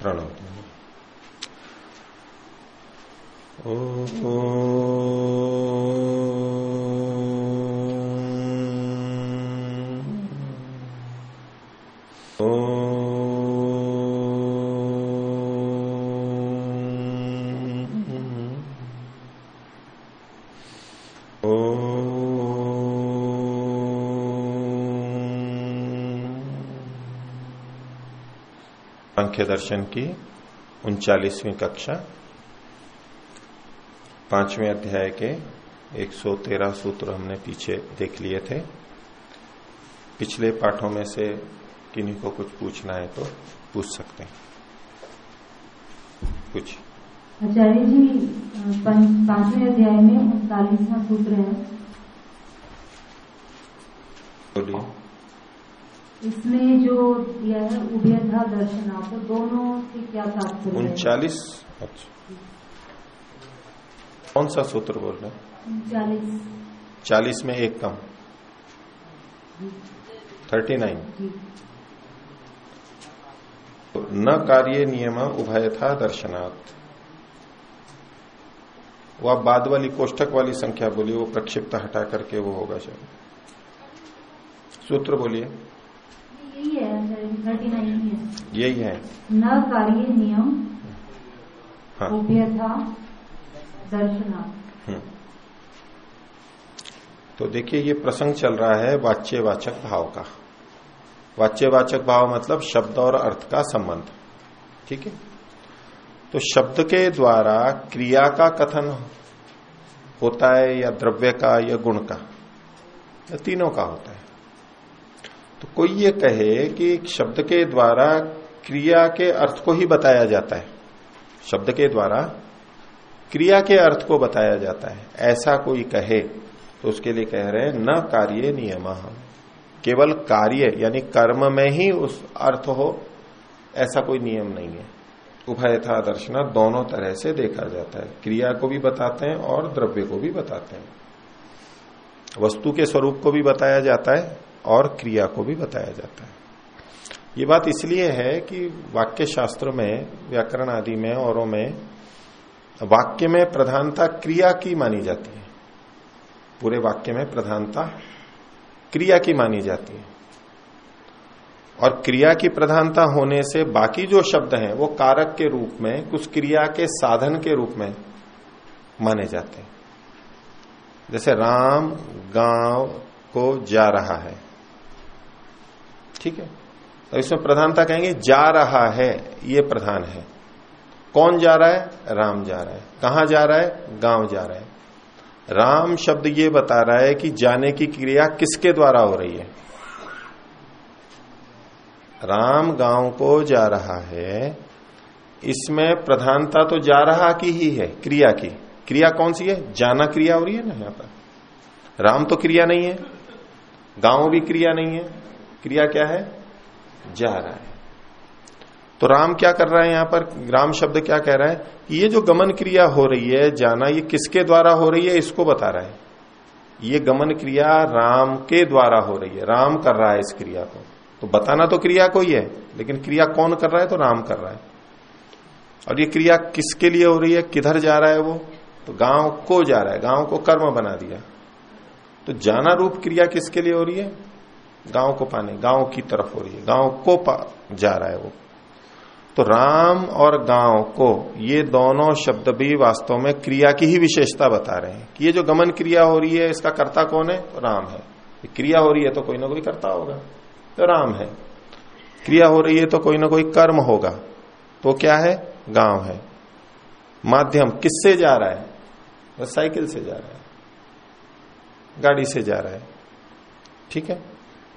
प्रणव। ओ सांख्य दर्शन की उनचालीसवीं कक्षा, पाँचवें अध्याय के 113 सूत्र हमने पीछे देख लिए थे। पिछले पाठों में से किन्हीं को कुछ पूछना है तो पूछ सकते हैं। कुछ। आचार्य जी पाँचवें अध्याय में उनतालीसवा सूत्र है बोलिए इसमें जो दिया है उभयथा दर्शना तो दोनों के क्या तात्पर्य उनचालीस। अच्छा। कौन सा सूत्र बोल रहे उनचालीस। चालीस में एक कम। Thirty nine. न कार्य नियम उभयथा दर्शनात्। वो आप बाद वाली कोष्ठक वाली संख्या बोलिए वो प्रक्षिप्त हटा करके वो होगा शायद। सूत्र बोलिए। यही है यही है। न कार्य नियम हाँ। दर्शना। हम्म। तो देखिए ये प्रसंग चल रहा है वाच्यवाचक भाव का। वाच्यवाचक भाव मतलब शब्द और अर्थ का संबंध। ठीक है? तो शब्द के द्वारा क्रिया का कथन होता है या द्रव्य का या गुण का या तीनों का होता है। तो कोई ये कहे कि शब्द के द्वारा क्रिया के अर्थ को ही बताया जाता है। शब्द के द्वारा क्रिया के अर्थ को बताया जाता है। ऐसा कोई कहे तो उसके लिए कह रहे हैं, न कार्य नियम। केवल कार्य, यानी कर्म में ही उस अर्थ हो, ऐसा कोई नियम नहीं है। उभयथा दर्शना, दोनों तरह से देखा जाता है। क्रिया को भी बताते हैं और द्रव्य को भी बताते हैं। वस्तु के स्वरूप को भी बताया जाता है और क्रिया को भी बताया जाता है। ये बात इसलिए है कि वाक्य शास्त्र में, व्याकरण आदि में, औरों में, वाक्य में प्रधानता क्रिया की मानी जाती है। पूरे वाक्य में प्रधानता क्रिया की मानी जाती है। और क्रिया की प्रधानता होने से बाकी जो शब्द हैं, वो कारक के रूप में, कुछ क्रिया के साधन के रूप में माने जाते हैं। जैसे राम गाँव को जा रहा है। ठीक है? तो इसमें प्रधानता कहेंगे, जा रहा है, ये प्रधान है। कौन जा रहा है? राम जा रहा है। कहाँ जा रहा है? गाँव जा रहा है। राम शब्द ये बता रहा है कि जाने की क्रिया किसके द्वारा हो रही है? राम गाँव को जा रहा है। इसमें प्रधानता तो जा रहा की ही है, क्रिया की। क्रिया कौन सी है? जाना क्रिया हो रही है ना यहाँ पर? राम तो क्रिया नहीं है। गाँव भी क्रिया नहीं है। क्रिया क्या है? जा रहा है। तो राम क्या कर रहा है यहाँ पर? राम शब्द क्या कह रहा है कि ये जो गमन क्रिया हो रही है, जाना ये किसके द्वारा हो रही है, इसको बता रहा है। ये गमन क्रिया राम के द्वारा हो रही है। राम कर रहा है इस क्रिया को। तो बताना तो क्रिया को ही है, लेकिन क्रिया कौन कर रहा है तो राम कर रहा है। और ये क्रिया किसके लिए हो रही है? किधर जा रहा है वो? तो गाँव को जा रहा है। गाँव को कर्म बना दिया। तो जाना रूप क्रिया किसके लिए हो रही है? गाँव को पाने, गाँव की तरफ़ हो रही है, गाँव को जा रहा है वो। तो राम और गाँव को ये दोनों शब्द भी वास्तव में क्रिया की ही विशेषता बता रहे हैं कि ये जो गमन क्रिया हो रही है, इसका कर्ता कौन है? तो राम है। क्रिया हो रही है तो कोई ना कोई कर्ता होगा तो राम है। क्रिया हो रही है तो कोई ना कोई कर्म होगा तो क्या है? गाँव है। माध्यम किससे जा रहा है? तो साइकिल से जा रहा है, गाड़ी से जा रहा है। ठीक है?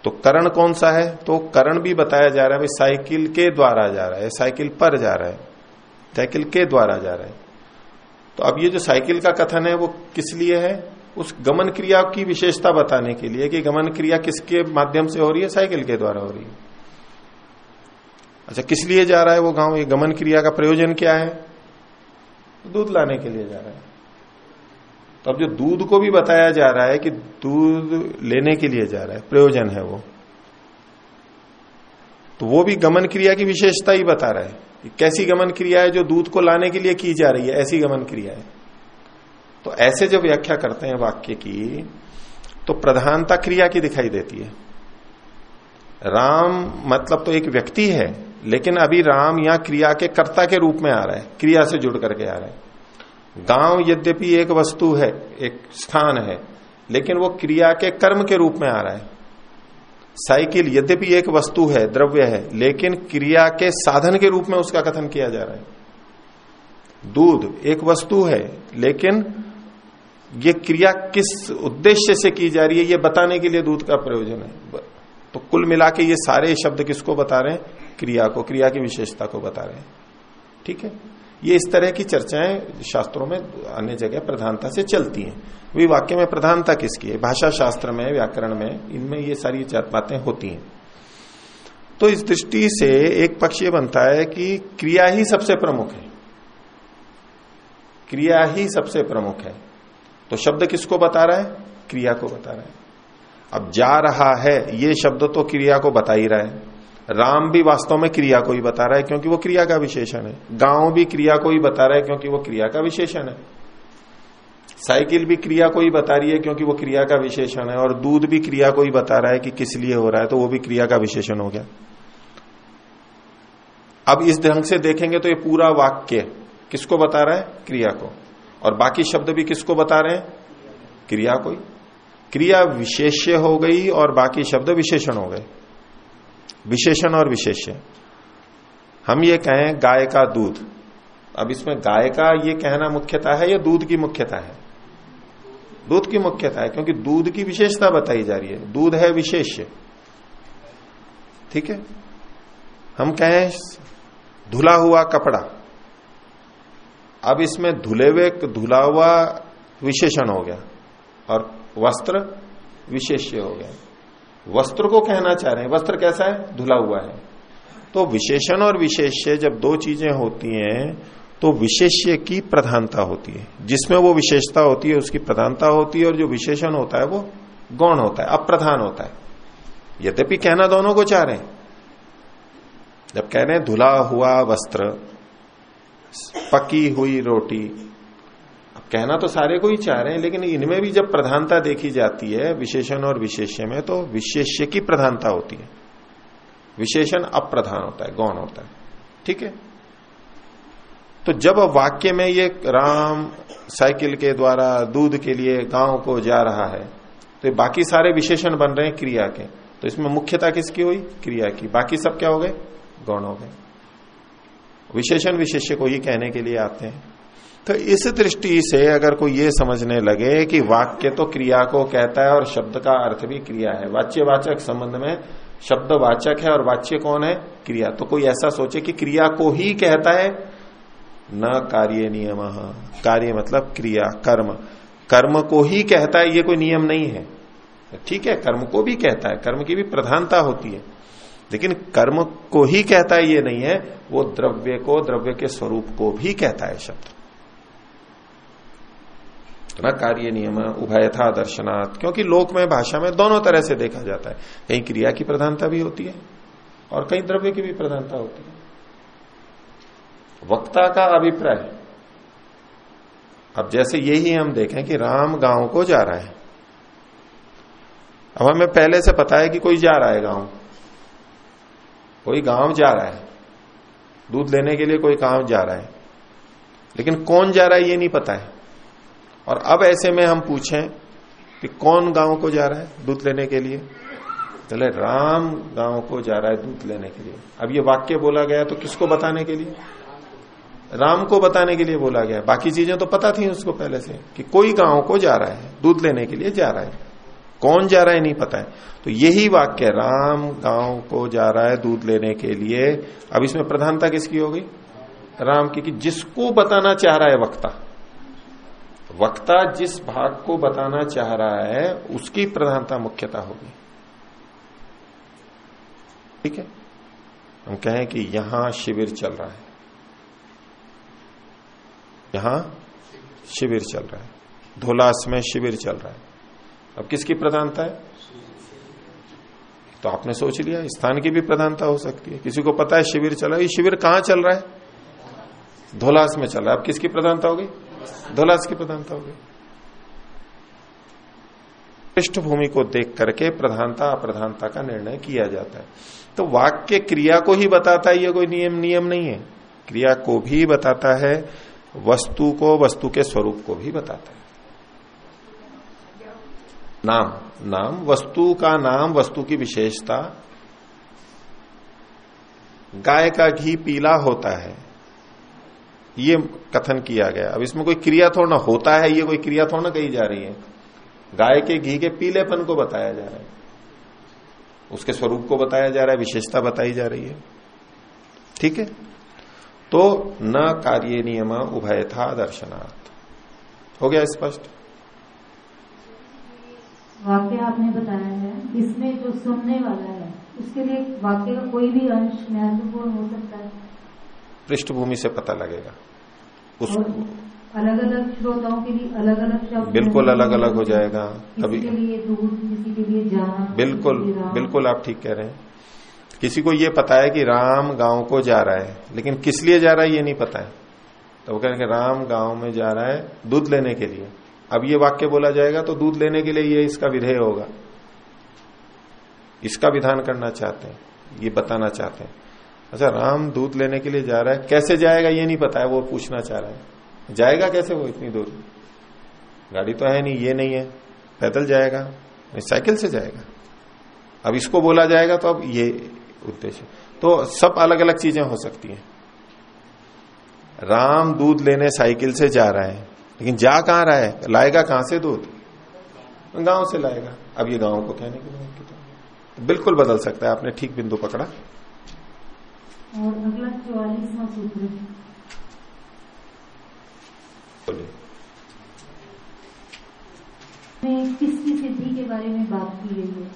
तो करण कौन सा है? तो करण भी बताया जा रहा है, भाई, साइकिल के द्वारा जा रहा है, साइकिल पर जा रहा है, साइकिल के द्वारा जा रहा है। तो अब ये जो साइकिल का कथन है, वो किस लिए है? उस गमन क्रिया की विशेषता बताने के लिए कि गमन क्रिया किसके माध्यम से हो रही है? साइकिल के द्वारा हो रही है। अच्छा किस लिए जा रहा है वो गाँव? ये गमन क्रिया का प्रयोजन क्या है? दूध लाने के लिए जा रहा है। तो अब जो दूध को भी बताया जा रहा है कि दूध लेने के लिए जा रहा है, प्रयोजन है वो। तो वो भी गमन क्रिया की विशेषता ही बता रहा है कैसी गमन क्रिया है जो दूध को लाने के लिए की जा रही है, ऐसी गमन क्रिया है। तो ऐसे जब व्याख्या करते हैं वाक्य की तो प्रधानता क्रिया की दिखाई देती है। राम मतलब तो एक व्यक्ति है, लेकिन अभी राम यहाँ क्रिया के कर्ता के रूप में आ रहा है, क्रिया से जुड़ करके आ रहा है। गाँव यद्यपि एक वस्तु है, एक स्थान है, लेकिन वो क्रिया के कर्म के रूप में आ रहा है। साइकिल यद्यपि एक वस्तु है, द्रव्य है, लेकिन क्रिया के साधन के रूप में उसका कथन किया जा रहा है। दूध एक वस्तु है, लेकिन ये क्रिया किस उद्देश्य से की जा रही है, ये बताने के लिए दूध का प्रयोजन है। तो कुल मिला के ये सारे शब्द किसको बता रहे हैं? क्रिया को, क्रिया की विशेषता को बता रहे हैं। ठीक है? ये इस तरह की चर्चाएँ शास्त्रों में अन्य जगह प्रधानता से चलती हैं। वी वाक्य में प्रधानता किसकी है? भाषा शास्त्र में, व्याकरण में, इनमें ये सारी बातें होती हैं। तो इस दृष्टि से एक पक्ष ये बनता है कि क्रिया ही सबसे प्रमुख है। क्रिया ही सबसे प्रमुख है। तो शब्द किसको बता रहा है? क्रिया को बता रहा है। अब जा रहा है, ये शब्द तो क्रिया को बता ही रहा है। राम भी वास्तव में क्रिया को ही बता रहा है क्योंकि वो क्रिया का विशेषण है। गाँव भी क्रिया को ही बता रहा है क्योंकि वो क्रिया का विशेषण है। साइकिल भी क्रिया को ही बता रही है क्योंकि वो क्रिया का विशेषण है और दूध भी क्रिया को ही बता रहा है कि किस लिए हो रहा है तो वो भी क्रिया का विशेषण हो गया। अब इस ढंग से देखेंगे तो ये पूरा वाक्य किसको बता रहा है? क्रिया को। और बाकी शब्द भी किसको बता रहे हैं? क्रिया को ही। क्रिया विशेष्य हो गई और बाकी शब्द विशेषण हो गए। विशेषण और विशेष्य। हम ये कहें गाय का दूध। अब इसमें गाय का ये कहना मुख्यता है या दूध की मुख्यता है? दूध की मुख्यता है, क्योंकि दूध की विशेषता बताई जा रही है। दूध है विशेष्य। ठीक है? हम कहें धुला हुआ कपड़ा। अब इसमें धुले हुए, धुला हुआ विशेषण हो गया और वस्त्र विशेष्य हो गया। वस्त्र को कहना चाह रहे हैं। वस्त्र कैसा है? धुला हुआ है। तो विशेषण और विशेष्य जब दो चीज़ें होती हैं तो विशेष्य की प्रधानता होती है। जिसमें वो विशेषता होती है, उसकी प्रधानता होती है, और जो विशेषण होता है, वो गौण होता है, अप्रधान होता है। यद्यपि कहना दोनों को चाह रहे हैं। जब कह रहे हैं, धुला हुआ वस्त्र, पकी हुई रोटी कहना तो सारे को ही चाह रहे हैं, लेकिन इनमें भी जब प्रधानता देखी जाती है, विशेषण और विशेष्य में तो विशेष्य की प्रधानता होती है। विशेषण अप्रधान होता है, गौण होता है। ठीक है? तो जब वाक्य में ये राम साइकिल के द्वारा, दूध के लिए गाँव को जा रहा है तो बाकी सारे विशेषण बन रहे हैं क्रिया के। तो इसमें मुख्यता किसकी हुई? क्रिया की। बाकी सब क्या हो गए? गौण हो गए। विशेषण विशेष्य को ही कहने के लिए आते हैं। तो इस दृष्टि से अगर कोई ये समझने लगे कि वाक्य तो क्रिया को कहता है और शब्द का अर्थ भी क्रिया है, वाच्यवाचक संबंध में शब्द वाचक है और वाच्य कौन है? क्रिया। तो कोई ऐसा सोचे कि क्रिया को ही कहता है? न कार्य नियम। कार्य मतलब क्रिया, कर्म। कर्म को ही कहता है, ये कोई नियम नहीं है। ठीक है, कर्म को भी कहता है, कर्म की भी प्रधानता होती है। लेकिन कर्म को ही कहता है, ये नहीं है। वो द्रव्य को, द्रव्य के स्वरूप को भी कहता है शब्द। न कार्य नियम उभयथा दर्शनात्, क्योंकि लोक में भाषा में दोनों तरह से देखा जाता है। कहीं क्रिया की प्रधानता भी होती है, और कहीं द्रव्य की भी प्रधानता होती है। वक्ता का अभिप्राय। अब जैसे यही हम देखें कि राम गाँव को जा रहा है। अब हमें पहले से पता है कि कोई जा रहा है गाँव। कोई गाँव जा रहा है। दूध लेने के लिए कोई गाँव जा रहा है। लेकिन कौन जा रहा है ये नहीं पता है। और अब ऐसे में हम पूछें कि कौन गाँव को जा रहा है दूध लेने के लिए? चले, राम गाँव को जा रहा है दूध लेने के लिए। अब ये वाक्य बोला गया तो किसको बताने के लिए? राम को बताने के लिए बोला गया। बाकी चीज़ें तो पता थी उसको पहले से कि कोई गाँव को जा रहा है, दूध लेने के लिए जा रहा है। कौन जा रहा है नहीं पता है। तो यही वाक्य, राम गाँव को जा रहा है दूध लेने के लिए। अब इसमें प्रधानता किसकी होगी राम की कि जिसको बताना चाह रहा है वक्ता। वक्ता जिस भाग को बताना चाह रहा है, उसकी प्रधानता मुख्यता होगी। ठीक है? हम कहें कि यहाँ शिविर चल रहा है। यहाँ शिविर चल रहा है। धोलास में शिविर चल रहा है। अब किसकी प्रधानता है? तो आपने सोच लिया, स्थान की भी प्रधानता हो सकती है। किसी को पता है शिविर चला ये शिविर कहाँ चल रहा है? धोलास में चल रहा है। अब किसकी प्रधानता हो धोलास की प्रधानता हो गई। पृष्ठभूमि को देख करके प्रधानता, अप्रधानता का निर्णय किया जाता है। तो वाक्य क्रिया को ही बताता है, ये कोई नियम नियम नहीं है। क्रिया को भी बताता है, वस्तु को, वस्तु के स्वरूप को भी बताता है। नाम नाम, वस्तु का नाम, वस्तु की विशेषता। गाय का घी पीला होता है ये कथन किया गया। अब इसमें कोई क्रिया थोड़ा ना होता है, ये कोई क्रिया थोड़ा ना कही जा रही है। गाय के घी के पीलेपन को बताया जा रहा है। उसके स्वरूप को बताया जा रहा है, विशेषता बताई जा रही है। ठीक है? तो न कार्य नियम उभय था दर्शनार्थ हो गया स्पष्ट? वाक्य आपने बताया है, इसमें जो सुनने वाला है, उसके लिए वाक्य का कोई भी अंश महत्वपूर्ण हो सकता है। पृष्ठभूमि से पता लगेगा। उस अलग अलग श्रोताओं के लिए अलग अलग शब्द बिल्कुल अलग अलग हो जाएगा। कभी के लिए दूर किसी के लिए जाना बिल्कुल बिल्कुल आप ठीक कह रहे हैं। किसी को ये पता है कि राम गाँव को जा रहा है लेकिन किस लिए जा रहा है ये नहीं पता है। तो वो कहेंगे राम गाँव में जा रहा है दूध लेने के लिए। अब ये वाक्य बोला जाएगा तो दूध लेने के लिए ये इसका विधेय होगा। इसका विधान करना चाहते हैं ये बताना चाहते हैं। अच्छा राम दूध लेने के लिए जा रहा है। कैसे जाएगा ये नहीं पता है, वो पूछना चाह रहा है। जाएगा कैसे वो इतनी दूर? गाड़ी तो है नहीं, ये नहीं है। पैदल जाएगा साइकिल से जाएगा। अब इसको बोला जाएगा तो अब ये उद्देश्य तो सब अलग अलग चीज़ें हो सकती हैं। राम दूध लेने साइकिल से जा रहा है, लेकिन जा कहाँ रहा है? लाएगा कहाँ से दूध गाँव से लाएगा। अब ये गाँव को कहने के लिए तो बिल्कुल बदल सकता है, आपने ठीक बिंदु पकड़ा। और अगला चौवालीसवा सूत्र बोलिए। किसकी सिद्धि के बारे में बात की गई है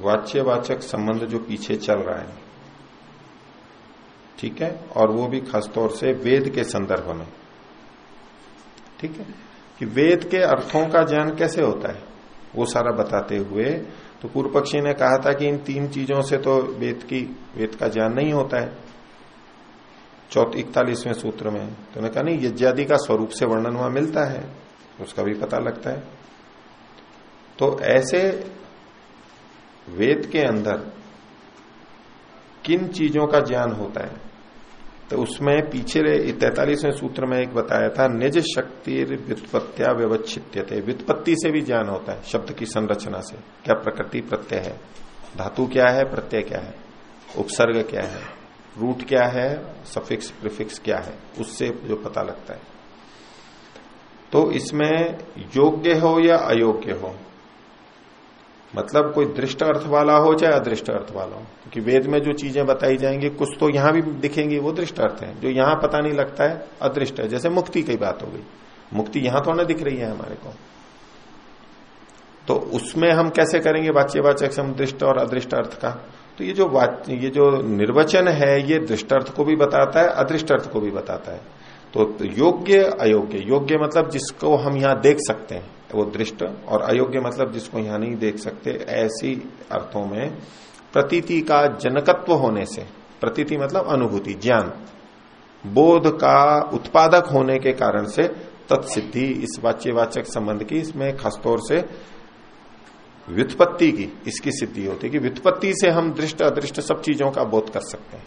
वाच्यवाचक संबंध जो पीछे चल रहा है ठीक है और वो भी खासतौर से वेद के संदर्भ में। ठीक है? कि वेद के अर्थों का ज्ञान कैसे होता है? वो सारा बताते हुए तो पूर्व पक्षी ने कहा था कि इन तीन चीज़ों से तो वेद की, वेद का ज्ञान नहीं होता है। चौथ इकतालीसवें सूत्र में तो उन्होंने कहा, नहीं, यज्ञादि का स्वरूप से वर्णन वहाँ मिलता है, उसका भी पता लगता है। तो ऐसे वेद के अंदर किन चीज़ों का ज्ञान होता है? तो उसमें पीछे तैतालीसवें सूत्र में एक बताया था, निज शक्ति व्युत्पत्तिया व्यवच्छित थे व्युत्पत्ति से भी ज्ञान होता है, शब्द की संरचना से। क्या प्रकृति प्रत्यय है? धातु क्या है? प्रत्यय क्या है? उपसर्ग क्या है? रूट क्या है? सफिक्स, प्रिफिक्स क्या है? उससे जो पता लगता है। तो इसमें योग्य हो या अयोग्य हो मतलब कोई दृष्ट अर्थ वाला हो चाहे अदृष्ट अर्थ वाला हो, क्योंकि वेद में जो चीज़ें बताई जाएँगी, कुछ तो यहाँ भी दिखेंगी, वो दृष्ट अर्थ है। जो यहाँ पता नहीं लगता है, अदृष्ट है। जैसे मुक्ति की बात हो गई। मुक्ति यहाँ तो ना दिख रही है हमारे को। तो उसमें हम कैसे करेंगे वाच्यवाचक सम दृष्ट और अदृष्ट अर्थ का? तो ये जो ये जो निर्वचन है, ये दृष्ट अर्थ को भी बताता है, अदृष्ट अर्थ को भी बताता है। तो योग्य, अयोग्य। योग्य मतलब जिसको हम यहाँ देख सकते हैं, वो दृष्ट, और अयोग्य मतलब जिसको यहाँ नहीं देख सकते, ऐसी अर्थों में प्रतीति का जनकत्व होने से, प्रतीति मतलब अनुभूति, ज्ञान। बोध का उत्पादक होने के कारण से तत्सिद्धि, इस वाच्यवाचक संबंध की, इसमें खासतौर से व्युत्पत्ति की, इसकी सिद्धि होती है कि व्युत्पत्ति से हम दृष्ट, अदृष्ट सब चीज़ों का बोध कर सकते हैं।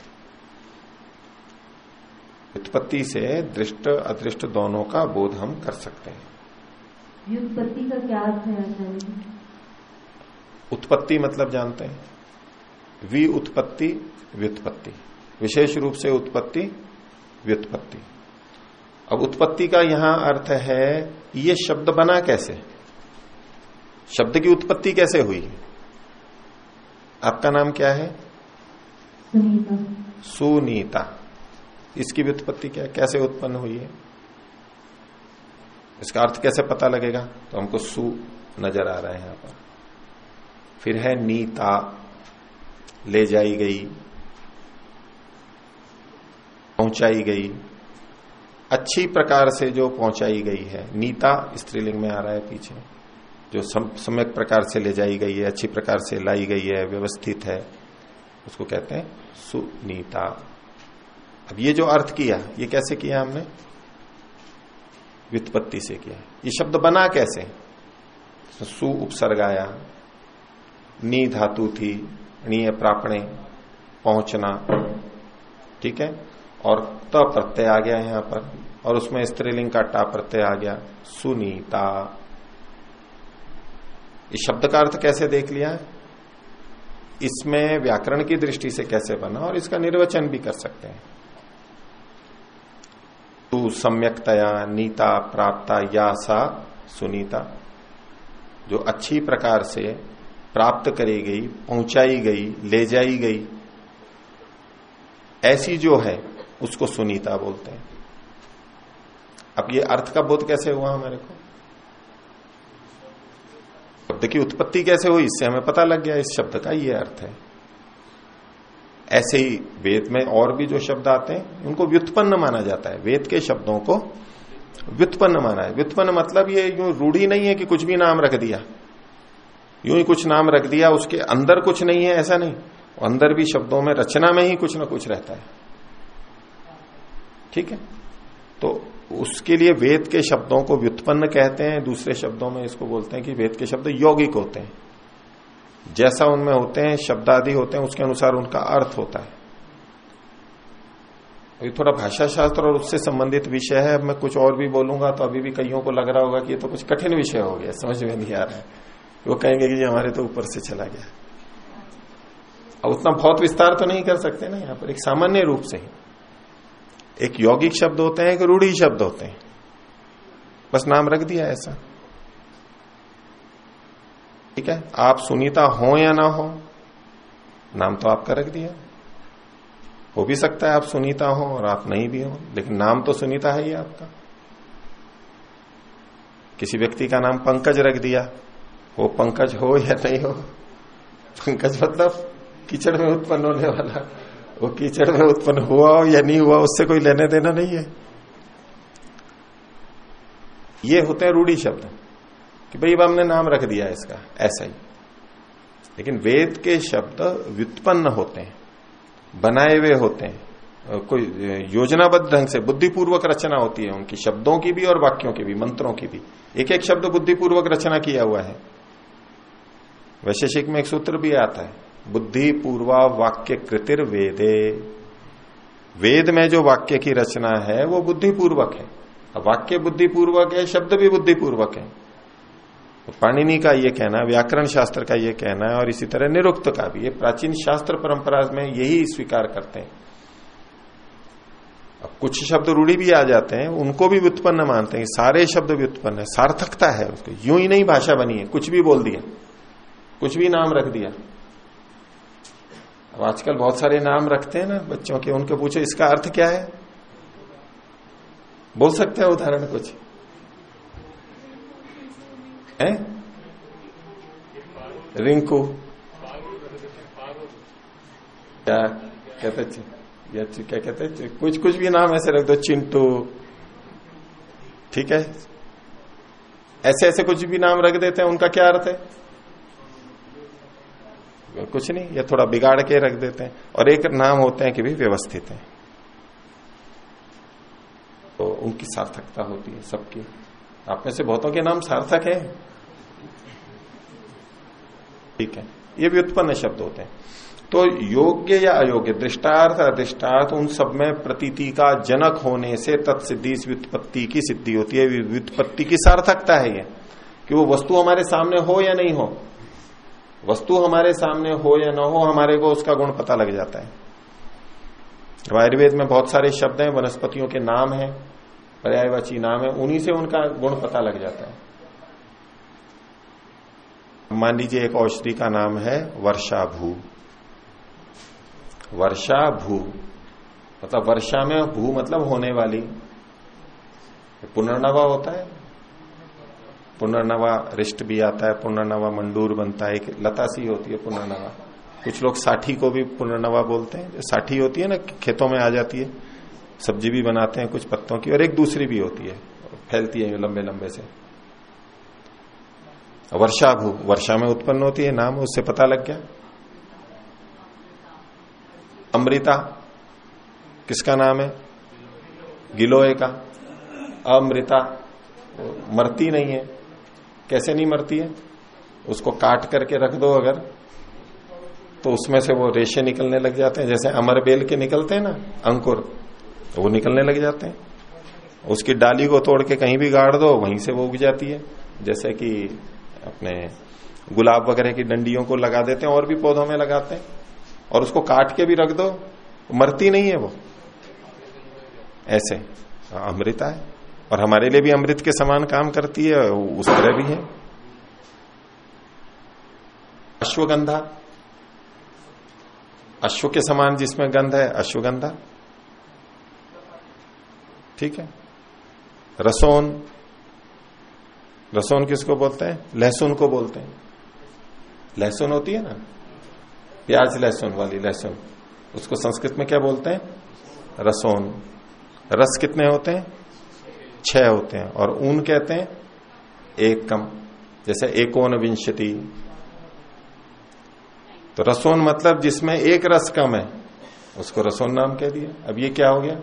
व्युत्पत्ति से दृष्ट अदृष्ट दोनों का बोध हम कर सकते हैं। व्युत्पत्ति का क्या अर्थ है उत्पत्ति मतलब जानते हैं। वि उत्पत्ति व्युत्पत्ति। विशेष रूप से उत्पत्ति व्युत्पत्ति। अब उत्पत्ति का यहाँ अर्थ है ये शब्द बना कैसे? शब्द की उत्पत्ति कैसे हुई? आपका नाम क्या है? सुनीता। सुनीता। इसकी व्युत्पत्ति क्या कैसे उत्पन्न हुई है? इसका अर्थ कैसे पता लगेगा? तो हमको सु नज़र आ रहा है यहाँ पर। फिर है नीता ले जाई गई, पहुंचाई गई। अच्छी प्रकार से जो पहुंचाई गई है नीता स्त्रीलिंग में आ रहा है पीछे। जो सम्यक प्रकार से ले जाई गई है, अच्छी प्रकार से लाई गई है, व्यवस्थित है, उसको कहते हैं सुनीता अब ये जो अर्थ किया, ये कैसे किया हमने? व्युत्पत्ति से किया। ये शब्द बना कैसे? सु उपसर्ग आया नी धातु थी णीय प्रापणे, पहुँचना। ठीक है? और त प्रत्यय आ गया यहाँ पर, और उसमें स्त्रीलिंग का टा प्रत्यय आ गया, सुनीता। इस शब्द का अर्थ कैसे देख लिया? इसमें व्याकरण की दृष्टि से कैसे बना, और इसका निर्वचन भी कर सकते हैं। तू सम्यकतया नीता प्राप्ता या सा सुनीता। जो अच्छी प्रकार से प्राप्त करी गई, पहुंचाई गई, ले जाई गई, ऐसी जो है, उसको सुनीता बोलते हैं। अब ये अर्थ का बोध कैसे हुआ हमारे को? शब्द की उत्पत्ति कैसे हुई? इससे हमें पता लग गया, इस शब्द का ये अर्थ है। ऐसे ही वेद में और भी जो शब्द आते हैं उनको व्युत्पन्न माना जाता है। वेद के शब्दों को व्युत्पन्न माना है। व्युत्पन्न मतलब ये यूँ रूढ़ी नहीं है कि कुछ भी नाम रख दिया। यूँ ही कुछ नाम रख दिया, उसके अंदर कुछ नहीं है, ऐसा नहीं। अंदर भी शब्दों में, रचना में ही कुछ ना कुछ रहता है। ठीक है? तो उसके लिए वेद के शब्दों को व्युत्पन्न कहते हैं, दूसरे शब्दों में इसको बोलते हैं कि वेद के शब्द यौगिक होते हैं। जैसा उनमें होते हैं शब्द आदि होते हैं, उसके अनुसार उनका अर्थ होता है। ये थोड़ा भाषा शास्त्र और उससे संबंधित विषय है। अब मैं कुछ और भी बोलूँगा तो अभी भी कईयों को लग रहा होगा कि ये तो कुछ कठिन विषय हो गया, समझ में नहीं आ रहा है। वो कहेंगे कि हमारे तो ऊपर से चला गया। अब उतना बहुत विस्तार तो नहीं कर सकते ना यहाँ पर। एक सामान्य रूप से एक यौगिक शब्द होते हैं, एक रूढ़ी शब्द होते हैं। बस नाम रख दिया ऐसा। ठीक है? आप सुनीता हो या ना हो, नाम तो आपका रख दिया। हो भी सकता है आप सुनीता हो और आप नहीं भी हो, लेकिन नाम तो सुनीता है ही आपका। किसी व्यक्ति का नाम पंकज रख दिया। वो पंकज हो या नहीं हो? पंकज मतलब कीचड़ में उत्पन्न होने वाला। वो कीचड़ में उत्पन्न हुआ हो या नहीं हुआ, उससे कोई लेने देना नहीं है। ये होते हैं रूढ़ी शब्द। कि भाई अब हमने नाम रख दिया इसका, ऐसा ही। लेकिन वेद के शब्द व्युत्पन्न होते हैं, बनाए हुए होते हैं। कोई योजनाबद्ध ढंग से, बुद्धिपूर्वक रचना होती है उनकी, शब्दों की भी और वाक्यों की भी, मंत्रों की भी। एक एक शब्द बुद्धिपूर्वक रचना किया हुआ है। वैशेषिक में एक सूत्र भी आता है बुद्धि पूर्वा वाक्य कृतिर वेदे। वेद में जो वाक्य की रचना है, वो बुद्धिपूर्वक है। वाक्य बुद्धिपूर्वक है, शब्द भी बुद्धिपूर्वक है। तो पाणिनि का ये कहना, व्याकरण शास्त्र का ये कहना है, और इसी तरह निरुक्त का भी। ये प्राचीन शास्त्र परंपरा में यही स्वीकार करते हैं। अब कुछ शब्द रूढ़ी भी आ जाते हैं, उनको भी व्युत्पन्न मानते हैं। सारे शब्द व्युत्पन्न है। सार्थकता है उसको। यूँ ही नहीं भाषा बनी है। कुछ भी बोल दिया। कुछ भी नाम रख दिया। अब आजकल बहुत सारे नाम रखते हैं ना बच्चों के। उनके पूछो, इसका अर्थ क्या है? बोल सकते हैं उदाहरण कुछ। है? रिंकू। क्या कहते या क्या कहते कुछ कुछ भी नाम ऐसे रख दो, चिंटू। ठीक है? ऐसे ऐसे कुछ भी नाम रख देते हैं, उनका क्या अर्थ है? कुछ नहीं, ये थोड़ा बिगाड़ के रख देते हैं। और एक नाम होते हैं कि भी व्यवस्थित है। तो उनकी सार्थकता होती है सबकी। आप में से बहुतों के नाम सार्थक है। ठीक है। ये भी उत्पन्न शब्द होते हैं। तो योग्य या अयोग्य, दृष्टार्थ अधिष्टार्थ उन सब में प्रतीति का जनक होने से तत्सिद्धि, इस व्युत्पत्ति की सिद्धि होती है। व्युत्पत्ति की सार्थकता है ये, कि वो वस्तु हमारे सामने हो या नहीं हो। वस्तु हमारे सामने हो या ना हो, हमारे को उसका गुण पता लग जाता है। आयुर्वेद में बहुत सारे शब्द हैं, वनस्पतियों के नाम है। पर्यायवाची नाम है, उन्हीं से उनका गुण पता लग जाता है। मान लीजिए एक औषधि का नाम है वर्षा भू वर्षा भू मतलब वर्षा में भू मतलब होने वाली। पुनर्नवा होता है। पुनर्नवा रिष्ट भी आता है, पुनर्नवा मंडूर बनता है लता सी होती है पुनर्नवा। कुछ लोग साठी को भी पुनर्नवा बोलते हैं। साठी होती है ना, खेतों में आ जाती है। सब्ज़ी भी बनाते हैं, कुछ पत्तों की, और एक दूसरी भी होती है, फैलती है लंबे लंबे से। वर्षा भू, वर्षा में उत्पन्न होती है नाम, उससे पता लग गया। अमृता, किसका नाम है? गिलोय का। अमृता मरती नहीं है। कैसे नहीं मरती है? उसको काट करके रख दो अगर तो उसमें से वो रेशे निकलने लग जाते हैं, जैसे अमर बेल के निकलते हैं ना, अंकुर। तो वो निकलने लग जाते हैं। उसकी डाली को तोड़ के कहीं भी गाड़ दो, वहीं से वो उग जाती है। जैसे कि अपने गुलाब वगैरह की डंडियों को लगा देते हैं, और भी पौधों में लगाते हैं। और उसको काट के भी रख दो, मरती नहीं है वो। ऐसे अमृता है और हमारे लिए भी अमृत के समान काम करती है, उस तरह भी है। अश्वगंधा, अश्व के समान जिसमें गंध है, अश्वगंधा। ठीक है? रसोन। रसोन किसको बोलते हैं? लहसुन को बोलते हैं। लहसुन होती है ना? प्याज लहसुन वाली लहसुन। उसको संस्कृत में क्या बोलते हैं? रसोन। रस कितने होते हैं? छह होते हैं। और ऊन कहते हैं? एक कम जैसे एकोन विंशति तो रसोन मतलब जिसमें एक रस कम है, उसको रसोन नाम कह दिया। अब ये क्या हो गया?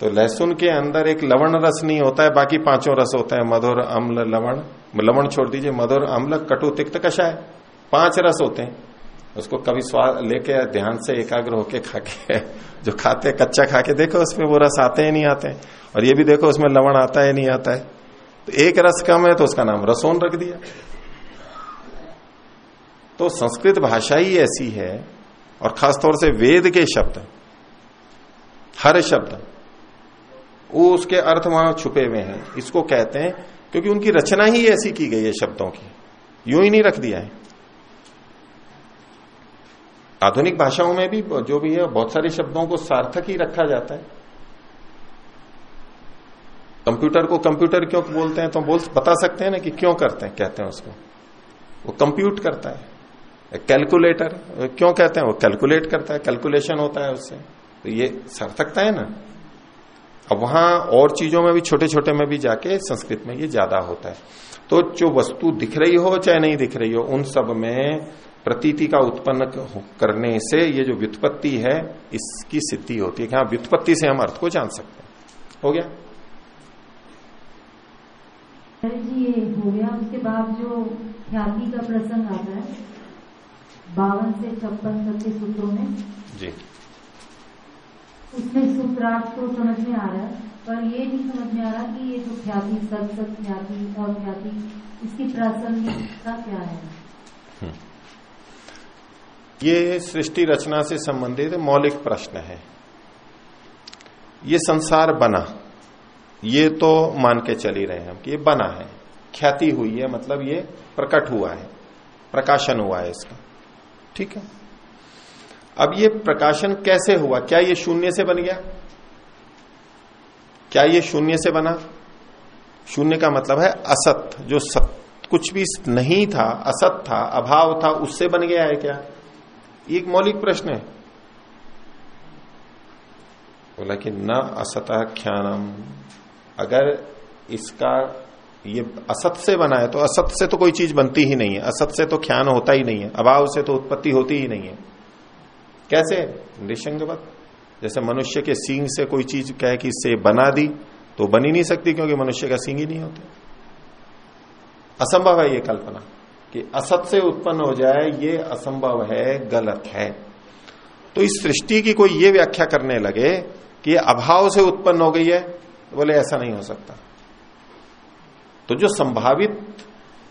तो लहसुन के अंदर एक लवण रस नहीं होता है, बाकी पाँचों रस होता है, मधुर, अम्ल, लवण। लवण छोड़ दीजिए, मधुर, अम्ल कटु तिक्त कषाय पाँच रस होते हैं। उसको कभी स्वाद लेके ध्यान से एकाग्र होके खा के जो खाते, कच्चा खा के देखो उसमें वो रस आते हैं, नहीं आते हैं। और ये भी देखो, उसमें लवण आता है, नहीं आता है। तो एक रस कम है तो उसका नाम रसोन रख दिया। तो संस्कृत भाषा ही ऐसी है, और खासतौर से वेद के शब्द, हर शब्द। वो उसके अर्थ वहाँ छुपे हुए हैं। इसको कहते हैं, क्योंकि उनकी रचना ही ऐसी की गई है शब्दों की। यूँ ही नहीं रख दिया है। आधुनिक भाषाओं में भी जो भी है, बहुत सारे शब्दों को सार्थक ही रखा जाता है। कंप्यूटर को कंप्यूटर क्यों बोलते हैं? तो बोल, बता सकते हैं ना कि क्यों करते हैं, कहते हैं उसको। वो कंप्यूट करता है। कैलकुलेटर क्यों कहते हैं? वो कैलकुलेट करता है। कैलकुलेशन होता है उससे। तो ये सार्थकता है ना? अब वहाँ और चीज़ों में भी छोटे छोटे में भी जाके संस्कृत में ये ज़्यादा होता है। तो जो वस्तु दिख रही हो चाहे नहीं दिख रही हो उन सब में प्रतीति का उत्पन्न करने से ये जो व्युत्पत्ति है इसकी सिद्धि होती है कि हाँ व्युत्पत्ति से हम अर्थ को जान सकते हैं। हो गया? जी ये हो गया। उसके बाद जो ख्याति का प्रसंग आता है बावन से छप्पन तक के सूत्रों में। जी। उसमें सूत्रार्थ तो समझ में आ रहा है, पर ये नहीं समझ में आ रहा कि ये जो ख्याति सत सत ख्याति और ख्याति इसकी प्रासंगिकता क्या है? हम्म। ये सृष्टि रचना से संबंधित मौलिक प्रश्न है। ये संसार बना, ये तो मान के चल ही रहे हैं कि ये बना है। ख्याति हुई है मतलब ये प्रकट हुआ है, प्रकाशन हुआ है इसका। ठीक है? अब ये प्रकाशन कैसे हुआ? क्या ये शून्य से बन गया? क्या ये शून्य से बना? शून्य का मतलब है असत, जो सत, कुछ भी नहीं था, असत था, अभाव था, उससे बन गया है क्या? एक मौलिक प्रश्न है। बोला कि न असत ख्यानम। अगर इसका ये असत से बना है तो असत से तो कोई चीज़ बनती ही नहीं है। असत से तो ख्यान होता ही नहीं है। अभाव से तो उत्पत्ति होती ही नहीं है। कैसे? निशंगवत जैसे मनुष्य के सींग से कोई चीज़ कहे कि इससे बना दी तो बनी नहीं सकती क्योंकि मनुष्य का सींग ही नहीं होते। असंभव है ये कल्पना कि असत से उत्पन्न हो जाए, ये असंभव है, गलत है। तो इस सृष्टि की कोई ये व्याख्या करने लगे कि अभाव से उत्पन्न हो गई है बोले ऐसा नहीं हो सकता। तो जो संभावित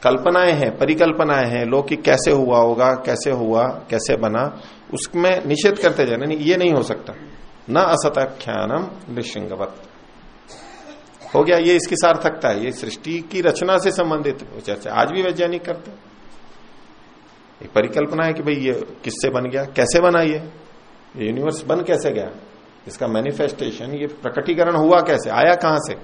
कल्पनाएँ हैं, परिकल्पनाएँ हैं लोग कि कैसे हुआ होगा, कैसे हुआ, कैसे बना उसमें निषेध करते जाए नहीं ये नहीं हो सकता। न असतख्यानम निशिंगवत हो गया, ये इसकी सार्थकता है, ये सृष्टि की रचना से संबंधित चर्चा आज भी वैज्ञानिक करते एक परिकल्पना है कि भाई ये किससे बन गया, कैसे बना ये? यूनिवर्स बन कैसे गया? इसका मैनिफेस्टेशन ये प्रकटीकरण हुआ कैसे? आया कहाँ से?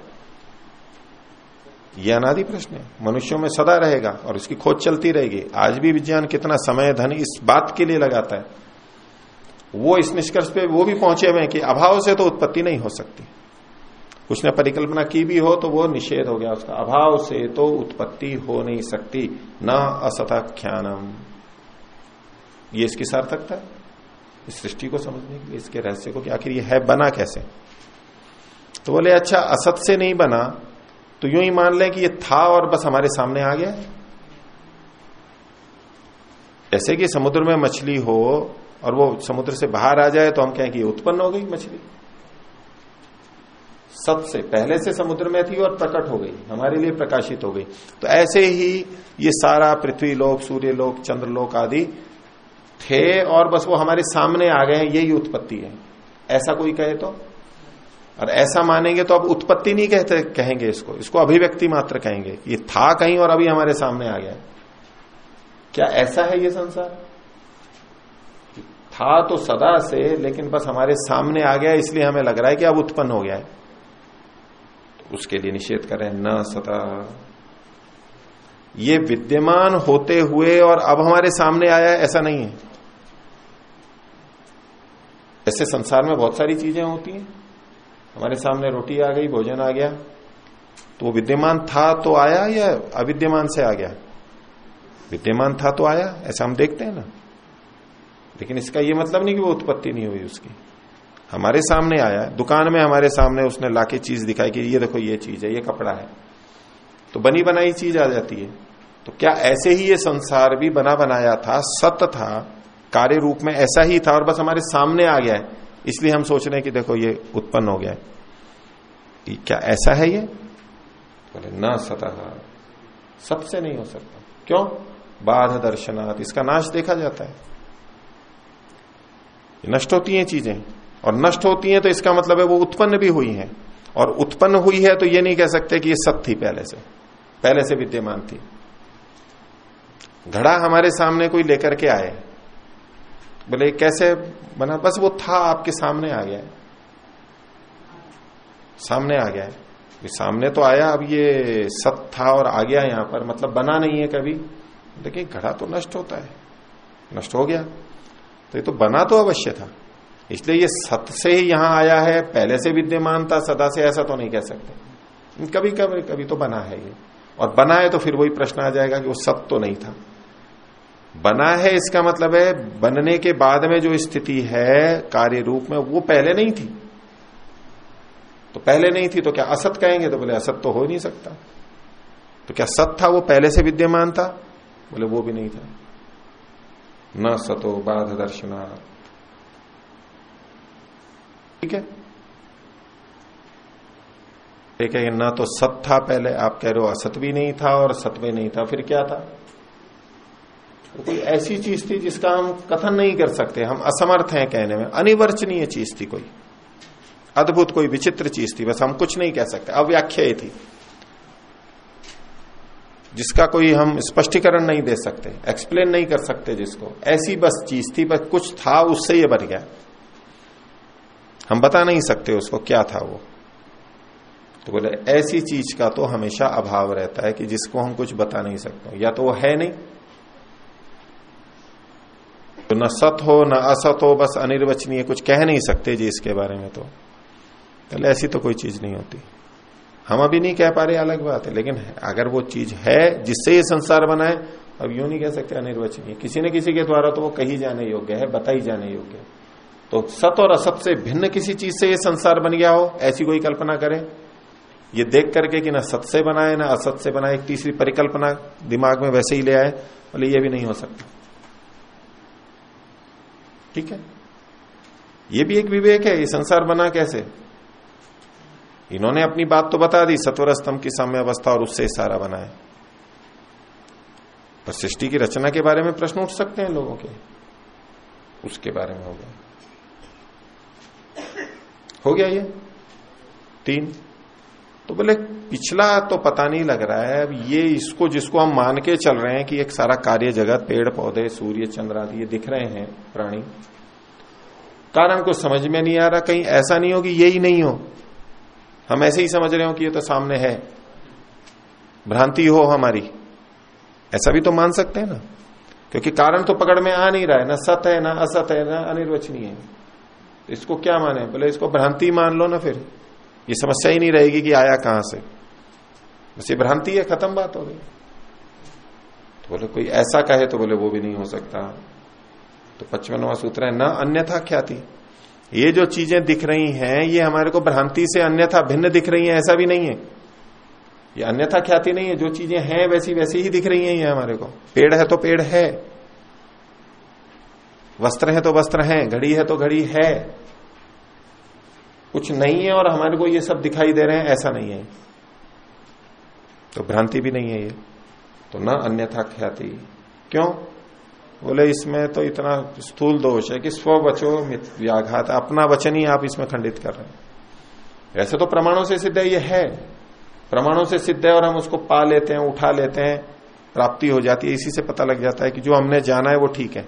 यह अनादि प्रश्न है। मनुष्यों में सदा रहेगा और इसकी खोज चलती रहेगी। आज भी विज्ञान कितना समय धन इस बात के लिए लगाता है। वो इस निष्कर्ष पे वो भी पहुँचे हुए हैं कि अभाव से तो उत्पत्ति नहीं हो सकती। उसने परिकल्पना की भी हो तो वो निषेध हो गया उसका। अभाव से तो उत्पत्ति हो नहीं सकती। न असताख्यानम ये इसकी सार्थकता है। इस सृष्टि को समझने के लिए, इसके रहस्य को कि आखिर ये है, बना कैसे? तो बोले अच्छा असत से नहीं बना तो यूँ ही मान लें कि ये था और बस हमारे सामने आ गया। जैसे कि समुद्र में मछली हो और वो समुद्र से बाहर आ जाए तो हम कहें कि उत्पन्न हो गई मछली। सत से पहले से समुद्र में थी और प्रकट हो गई, हमारे लिए प्रकाशित हो गई। तो ऐसे ही ये सारा पृथ्वी लोक सूर्य लोक चंद्र लोक आदि थे और बस वो हमारे सामने आ गए हैं, यही उत्पत्ति है। ऐसा कोई कहे तो? और ऐसा मानेंगे तो अब उत्पत्ति नहीं कहते, कहेंगे इसको। इसको अभिव्यक्ति मात्र कहेंगे ये था कहीं और अभी हमारे सामने आ गया क्या ऐसा है ये संसार? था तो सदा से, लेकिन बस हमारे सामने आ गया, इसलिए हमें लग रहा है कि अब उत्पन्न हो गया है। तो उसके लिए निषेध करें, न सदा। ये विद्यमान होते हुए और अब हमारे सामने आया ऐसा नहीं है। ऐसे संसार में बहुत सारी चीज़ें होती हैं। हमारे सामने रोटी आ गई, भोजन आ गया। तो वो विद्यमान था तो आया या अविद्यमान से आ गया? विद्यमान था तो आया, ऐसा हम देखते हैं ना। लेकिन इसका यह मतलब नहीं कि वो उत्पत्ति नहीं हुई उसकी। हमारे सामने आया, दुकान में हमारे सामने उसने लाके चीज़ दिखाई कि ये देखो, ये चीज़ है, ये कपड़ा है। तो बनी बनाई चीज़ आ जाती है। तो क्या ऐसे ही ये संसार भी बना बनाया था, सत्य था, कार्य रूप में ऐसा ही था और बस हमारे सामने आ गया है। इसलिए हम सोच रहे हैं कि देखो, ये उत्पन्न हो गया है। क्या ऐसा है ये? बोले, न सतह सबसे नहीं हो सकता। क्यों? बाध दर्शनाथ इसका नाश देखा जाता है। नष्ट होती हैं चीज़ें। और नष्ट होती हैं तो इसका मतलब है वो उत्पन्न भी हुई हैं। और उत्पन्न हुई है तो ये नहीं कह सकते कि ये सत थी पहले से। पहले से विद्यमान थी। घड़ा हमारे सामने कोई लेकर के आए। बोले, कैसे बना? बस वो था, आपके सामने आ गया। है सामने आ गया। है सामने तो आया, अब ये सत था और आ गया यहाँ पर। मतलब बना नहीं है कभी। देखिए, घड़ा तो नष्ट होता है। नष्ट हो गया। तो ये तो बना तो अवश्य था। इसलिए ये सत से ही यहाँ आया है, पहले से विद्यमान था, सदा से ऐसा तो नहीं कह सकते। कभी कभी कभी तो बना है ये। और बना है तो फिर वही प्रश्न आ जाएगा कि वो सत तो नहीं था। बना है इसका मतलब है, बनने के बाद में जो स्थिति है, कार्य रूप में, वो पहले नहीं थी। तो पहले नहीं थी तो क्या असत कहेंगे? तो बोले, असत तो हो नहीं सकता। तो क्या सत था, वो पहले से विद्यमान था? बोले, वो भी नहीं था। न सतो बाध दर्शना ठीक है? ठीक है न तो सत था पहले, आप कह रहे हो असत भी नहीं था और सत्व नहीं था, फिर क्या था? तो कोई ऐसी चीज़ थी जिसका हम कथन नहीं कर सकते। हम असमर्थ हैं कहने में। अनिवर्चनीय चीज़ थी कोई। अद्भुत, कोई विचित्र चीज़ थी। बस हम कुछ नहीं कह सकते। अव्याख्या थी। जिसका कोई हम स्पष्टीकरण नहीं दे सकते एक्सप्लेन नहीं कर सकते जिसको। ऐसी बस चीज़ थी, बस कुछ था, उससे ये बन गया। हम बता नहीं सकते उसको क्या था वो। तो बोले, ऐसी चीज़ का तो हमेशा अभाव रहता है कि जिसको हम कुछ बता नहीं सकते या तो वो है नहीं। तो न सत हो, न असत हो, बस अनिर्वचनीय कुछ कह नहीं सकते जी इसके बारे में तो। पहले ऐसी तो कोई चीज़ नहीं होती। हम अभी नहीं कह पा रहे अलग बात है, लेकिन अगर वो चीज़ है जिससे ये संसार बना है, अब यूँ नहीं कह सकते अनिर्वचनीय। किसी न किसी के द्वारा तो वो कही जाने योग्य है, बताई जाने योग्य है। तो सत और असत से भिन्न किसी चीज़ से ये संसार बन गया हो, ऐसी कोई कल्पना करें। ये देख करके कि ना सत से बनाए ना असत से बनाए एक तीसरी परिकल्पना दिमाग में वैसे ही ले आए, बोले ये भी नहीं हो सकता। ठीक है? ये भी एक विवेक है, ये संसार बना कैसे? इन्होंने अपनी बात तो बता दी सत्वर स्तंभ की साम्य अवस्था और उससे सारा बना है। पर सृष्टि की रचना के बारे में प्रश्न उठ सकते हैं लोगों के। उसके बारे में हो गया। हो गया ये तीन। तो बोले, पिछला तो पता नहीं लग रहा है, अब ये इसको, जिसको हम मान के चल रहे हैं कि एक सारा कार्य जगत, पेड़, पौधे, सूर्य, चंद्र आदि ये दिख रहे हैं, प्राणी। कारण को समझ में नहीं आ रहा, कहीं ऐसा नहीं हो कि यही नहीं हो। हम ऐसे ही समझ रहे हो कि ये तो सामने है। भ्रांति हो हमारी। ऐसा भी तो मान सकते हैं ना। क्योंकि कारण तो पकड़ में आ नहीं रहा है। ना सत है, ना असत है, ना अनिर्वचनीय है। इसको क्या माने? बोले इसको भ्रांति मान लो ना फिर। ये समस्या ही नहीं रहेगी कि आया कहाँ से। बस ये भ्रांति है, खत्म बात हो गई। तो बोले कोई ऐसा कहे तो बोले वो भी नहीं हो सकता। तो पचपनवा सूत्र है, न अन्यथा ख्याति। ये जो चीज़ें दिख रही हैं, ये हमारे को भ्रांति से अन्यथा भिन्न दिख रही हैं, ऐसा भी नहीं है। ये अन्यथा ख्याति नहीं है, जो चीज़ें हैं वैसी वैसी ही दिख रही हैं ये हमारे को। पेड़ है तो पेड़ है, वस्त्र है तो वस्त्र है, घड़ी है तो घड़ी है। कुछ नहीं है और हमारे को ये सब दिखाई दे रहे हैं, ऐसा नहीं है। तो भ्रांति भी नहीं है ये। तो न अन्यथा ख्याति। क्यों? बोले, इसमें तो इतना स्थूल दोष है कि स्व बचो व्याघात, अपना वचन ही आप इसमें खंडित कर रहे हैं। ऐसे तो प्रमाणों से सिद्ध है, ये है। प्रमाणों से सिद्ध है और हम उसको पा लेते हैं, उठा लेते हैं, प्राप्ति हो जाती है। इसी से पता लग जाता है कि जो हमने जाना है वो ठीक है।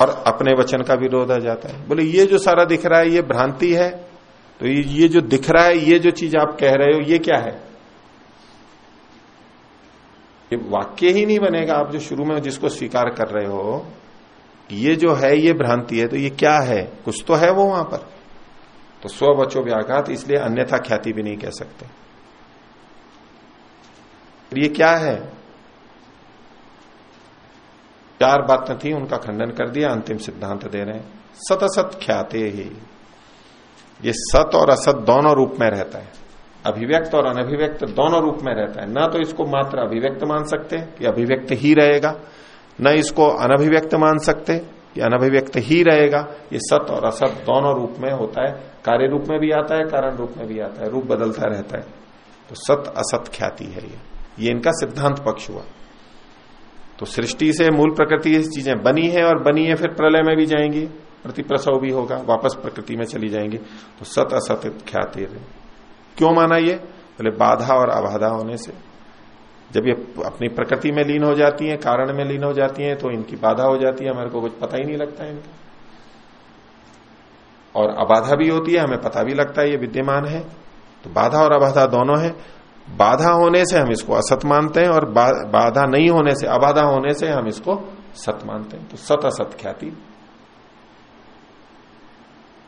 और अपने वचन का विरोध आ जाता है। बोले, ये जो सारा दिख रहा है, ये भ्रांति है तो ये जो दिख रहा है, ये जो चीज़ आप कह रहे हो, ये क्या है? ये वाक्य ही नहीं बनेगा, आप जो शुरू में जिसको स्वीकार कर रहे हो, ये जो है, ये भ्रांति है तो ये क्या है? कुछ तो है वो वहाँ पर। तो स्व बचो व्याघात, इसलिए अन्यथा ख्याति भी नहीं कह सकते। ये क्या है? चार बातें थी, उनका खंडन कर दिया, अंतिम सिद्धांत दे रहे हैं। सत असत ख्याते ही। ये सत और असत दोनों रूप में रहता है। अभिव्यक्त और अनभिव्यक्त दोनों रूप में रहता है। ना तो इसको मात्र अभिव्यक्त मान सकते कि अभिव्यक्त ही रहेगा, न इसको अनभिव्यक्त मान सकते कि अनभिव्यक्त ही रहेगा। ये सत और असत दोनों रूप में होता है। कार्य रूप में भी आता है, कारण रूप में भी आता है। रूप बदलता रहता है। तो सत असत ख्याति है ये। ये इनका सिद्धांत पक्ष हुआ। तो सृष्टि से मूल प्रकृति चीज़ें बनी है और बनी है, फिर प्रलय में भी जाएँगी। प्रति प्रसव भी होगा, वापस प्रकृति में चली जाएँगी। तो सत असत ख्याति क्यों माना ये? बोले, बाधा और अबाधा होने से। जब ये अपनी प्रकृति में लीन हो जाती है, कारण में लीन हो जाती है तो इनकी बाधा हो जाती है, हमारे को कुछ पता ही नहीं लगता है इनका। और अबाधा भी होती है, हमें पता भी लगता है ये विद्यमान है। तो बाधा और अबाधा दोनों है। बाधा होने से हम इसको असत मानते हैं और बाधा नहीं होने से, अबाधा होने से हम इसको सत मानते हैं। तो सत असत ख्याति।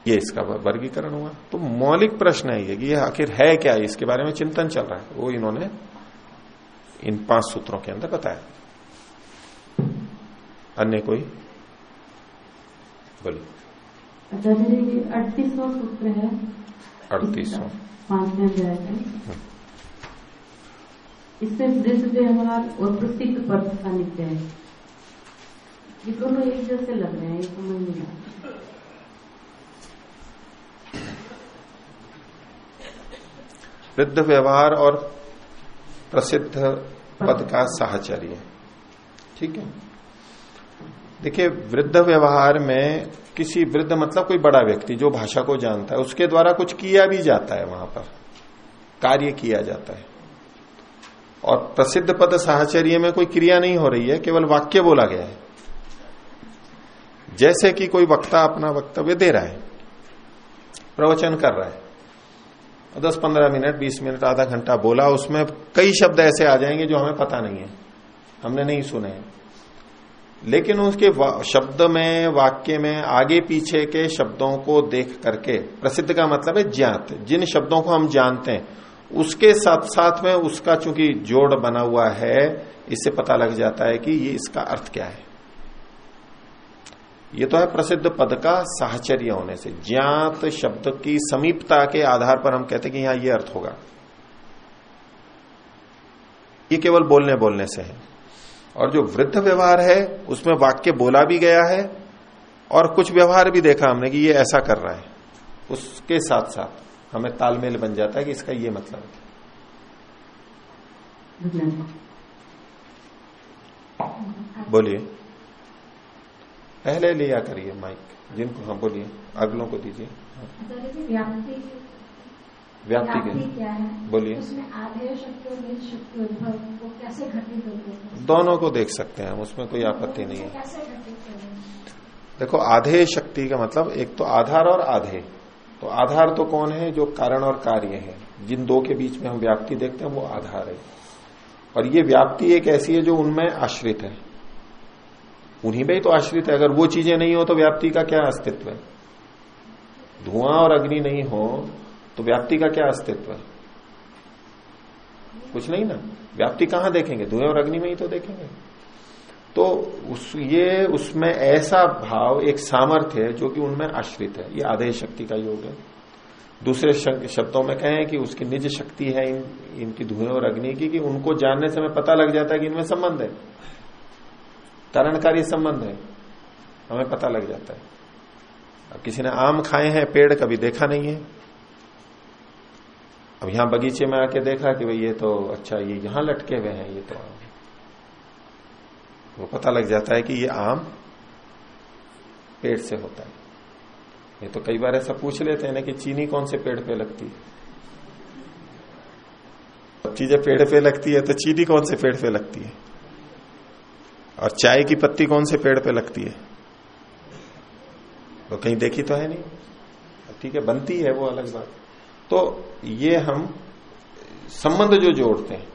ये इसका वर्गीकरण हुआ। तो मौलिक प्रश्न है ये कि ये आखिर है क्या? इसके बारे में चिंतन चल रहा है। वो इन्होंने इन पाँच सूत्रों के अंदर बताया। अन्य कोई? बोलिए। अड़तीसवा सूत्र है। अड़तीसवा। पाँचवें अध्याय में। इससे वृद्ध व्यवहार और प्रसिद्ध पद का नित्य है। ये दोनों एक जैसे लग रहे हैं समझ नहीं आता वृद्ध व्यवहार और प्रसिद्ध पद का साहचर्य। ठीक है? देखिए, वृद्ध व्यवहार में किसी वृद्ध मतलब कोई बड़ा व्यक्ति जो भाषा को जानता है, उसके द्वारा कुछ किया भी जाता है वहाँ पर। कार्य किया जाता है। और प्रसिद्ध पद साहचर्य में कोई क्रिया नहीं हो रही है, केवल वाक्य बोला गया है। जैसे कि कोई वक्ता अपना वक्तव्य दे रहा है, प्रवचन कर रहा है। दस पंद्रह मिनट, बीस मिनट, आधा घंटा बोला, उसमें कई शब्द ऐसे आ जाएँगे जो हमें पता नहीं है। हमने नहीं सुने हैं। लेकिन उसके शब्द में, वाक्य में, आगे पीछे के शब्दों को देख करके, प्रसिद्ध का मतलब है ज्ञात। जिन शब्दों को हम जानते हैं, उसके साथ साथ में उसका चूँकि जोड़ बना हुआ है, इससे पता लग जाता है कि ये इसका अर्थ क्या है। ये तो है प्रसिद्ध पद का साहचर्य होने से। ज्ञात शब्द की समीपता के आधार पर हम कहते हैं कि यहाँ ये अर्थ होगा। ये केवल बोलने बोलने से है। और जो वृद्ध व्यवहार है उसमें वाक्य बोला भी गया है और कुछ व्यवहार भी देखा हमने कि ये ऐसा कर रहा है। उसके साथ साथ हमें तालमेल बन जाता है कि इसका ये मतलब है। बोलिए। पहले लिया करिए माइक जिनको हम बोलिए अगलों को दीजिए। व्याप्ति के बोलिए दोनों को देख सकते हैं हम उसमें कोई आपत्ति नहीं है? देखो आधे शक्ति का मतलब एक तो आधार और आधे। तो आधार तो कौन है? जो कारण और कार्य है। जिन दो के बीच में हम व्याप्ति देखते हैं वो आधार है। और ये व्याप्ति एक ऐसी है जो उनमें आश्रित है। उन्हीं में ही तो आश्रित है। अगर वो चीज़ें नहीं हो तो व्याप्ति का क्या अस्तित्व है? धुआँ और अग्नि नहीं हो तो व्याप्ति का क्या अस्तित्व है? कुछ नहीं ना। व्याप्ति कहाँ देखेंगे? धुएँ और अग्नि में ही तो देखेंगे। तो उस ये उसमें ऐसा भाव एक सामर्थ्य है जो कि उनमें आश्रित है। ये आधे शक्ति का योग है। दूसरे शब्दों में कहें कि उसकी निज शक्ति है इन, इनकी धुएँ और अग्नि की कि उनको जानने से हमें पता लग जाता है कि इनमें संबंध है। कारणकारी संबंध है। हमें पता लग जाता है। अब किसी ने आम खाए हैं, पेड़ कभी देखा नहीं है। अब यहाँ बगीचे में आके देखा कि भाई ये तो अच्छा ये यहाँ लटके हुए हैं, ये तो आम वो पता लग जाता है कि ये आम पेड़ से होता है। ये तो कई बार ऐसा पूछ लेते हैं ना कि चीनी कौन से पेड़ पे लगती है? चीज़ें पेड़ पे लगती है तो चीनी कौन से पेड़ पे लगती है? और चाय की पत्ती कौन से पेड़ पे लगती है? तो कहीं देखी तो है नहीं। ठीक है, बनती है वो अलग बात। तो ये हम संबंध जो जोड़ते हैं,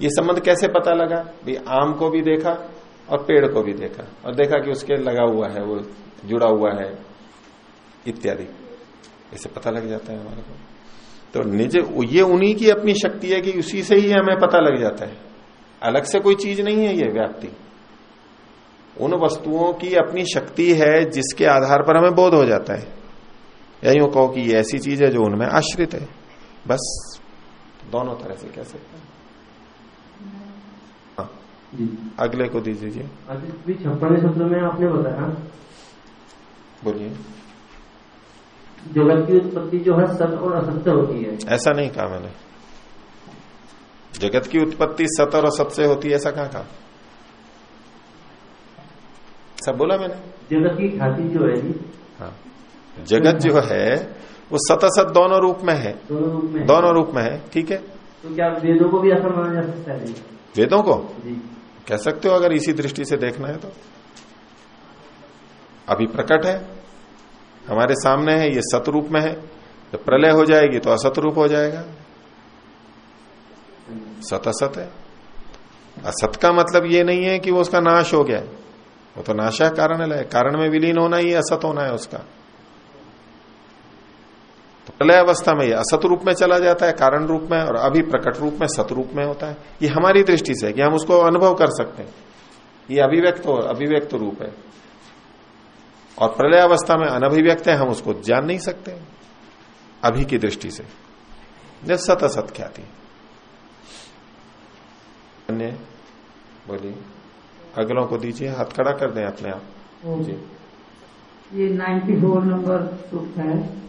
ये संबंध कैसे पता लगा? भाई, आम को भी देखा और पेड़ को भी देखा। और देखा कि उसके लगा हुआ है, वो जुड़ा हुआ है, इत्यादि। इसे पता लग जाता है हमारे को। तो निज, ये उन्हीं की अपनी शक्ति है कि उसी से ही हमें पता लग जाता है। अलग से कोई चीज़ नहीं है ये व्याप्ति। उन वस्तुओं की अपनी शक्ति है जिसके आधार पर हमें बोध हो जाता है। या यूँ कहो कि ये ऐसी चीज़ है जो उनमें आश्रित है। बस दोनों तरह से कह सकते हैं। हाँ। अगले को दीजिए। छप्पन शब्द में आपने बताया। बोलिए। जगत की उत्पत्ति जो है सत और असत्य होती है। ऐसा नहीं कहा मैंने। जगत की उत्पत्ति सत और असत से होती है ऐसा कहा कहा? सब बोला मैंने। जगत की ख्याति जो है हाँ। जगत जो है वो सतसत दोनों रूप में है। दोनों रूप में दोनों रूप में है ठीक है? तो क्या वेदों को भी ऐसा माना जा सकता है वेदों को? जी। कह सकते हो अगर इसी दृष्टि से देखना है तो। अभी प्रकट है। हमारे सामने है ये सतरूप में है। तो प्रलय हो जाएगी तो असत रूप हो जाएगा। सत असत है। असत का मतलब ये नहीं है कि वो उसका नाश हो गया वो तो नाशा कारण है, कारण में विलीन होना ही असत होना है उसका। तो प्रलय अवस्था में ये असत रूप में चला जाता है, कारण रूप में और अभी प्रकट रूप में सत रूप में होता है। ये हमारी दृष्टि से कि हम उसको अनुभव कर सकते हैं। ये अभिव्यक्त हो अभिव्यक्त रूप है। और प्रलय अवस्था में अनभिव्यक्त है, हम उसको जान नहीं सकते अभी की दृष्टि से। जब सत असत ख्याति। बोलिए। अगलों को दीजिए हाथ खड़ा कर दें अपने आप। जी। ये 94 नंबर सूक्त है।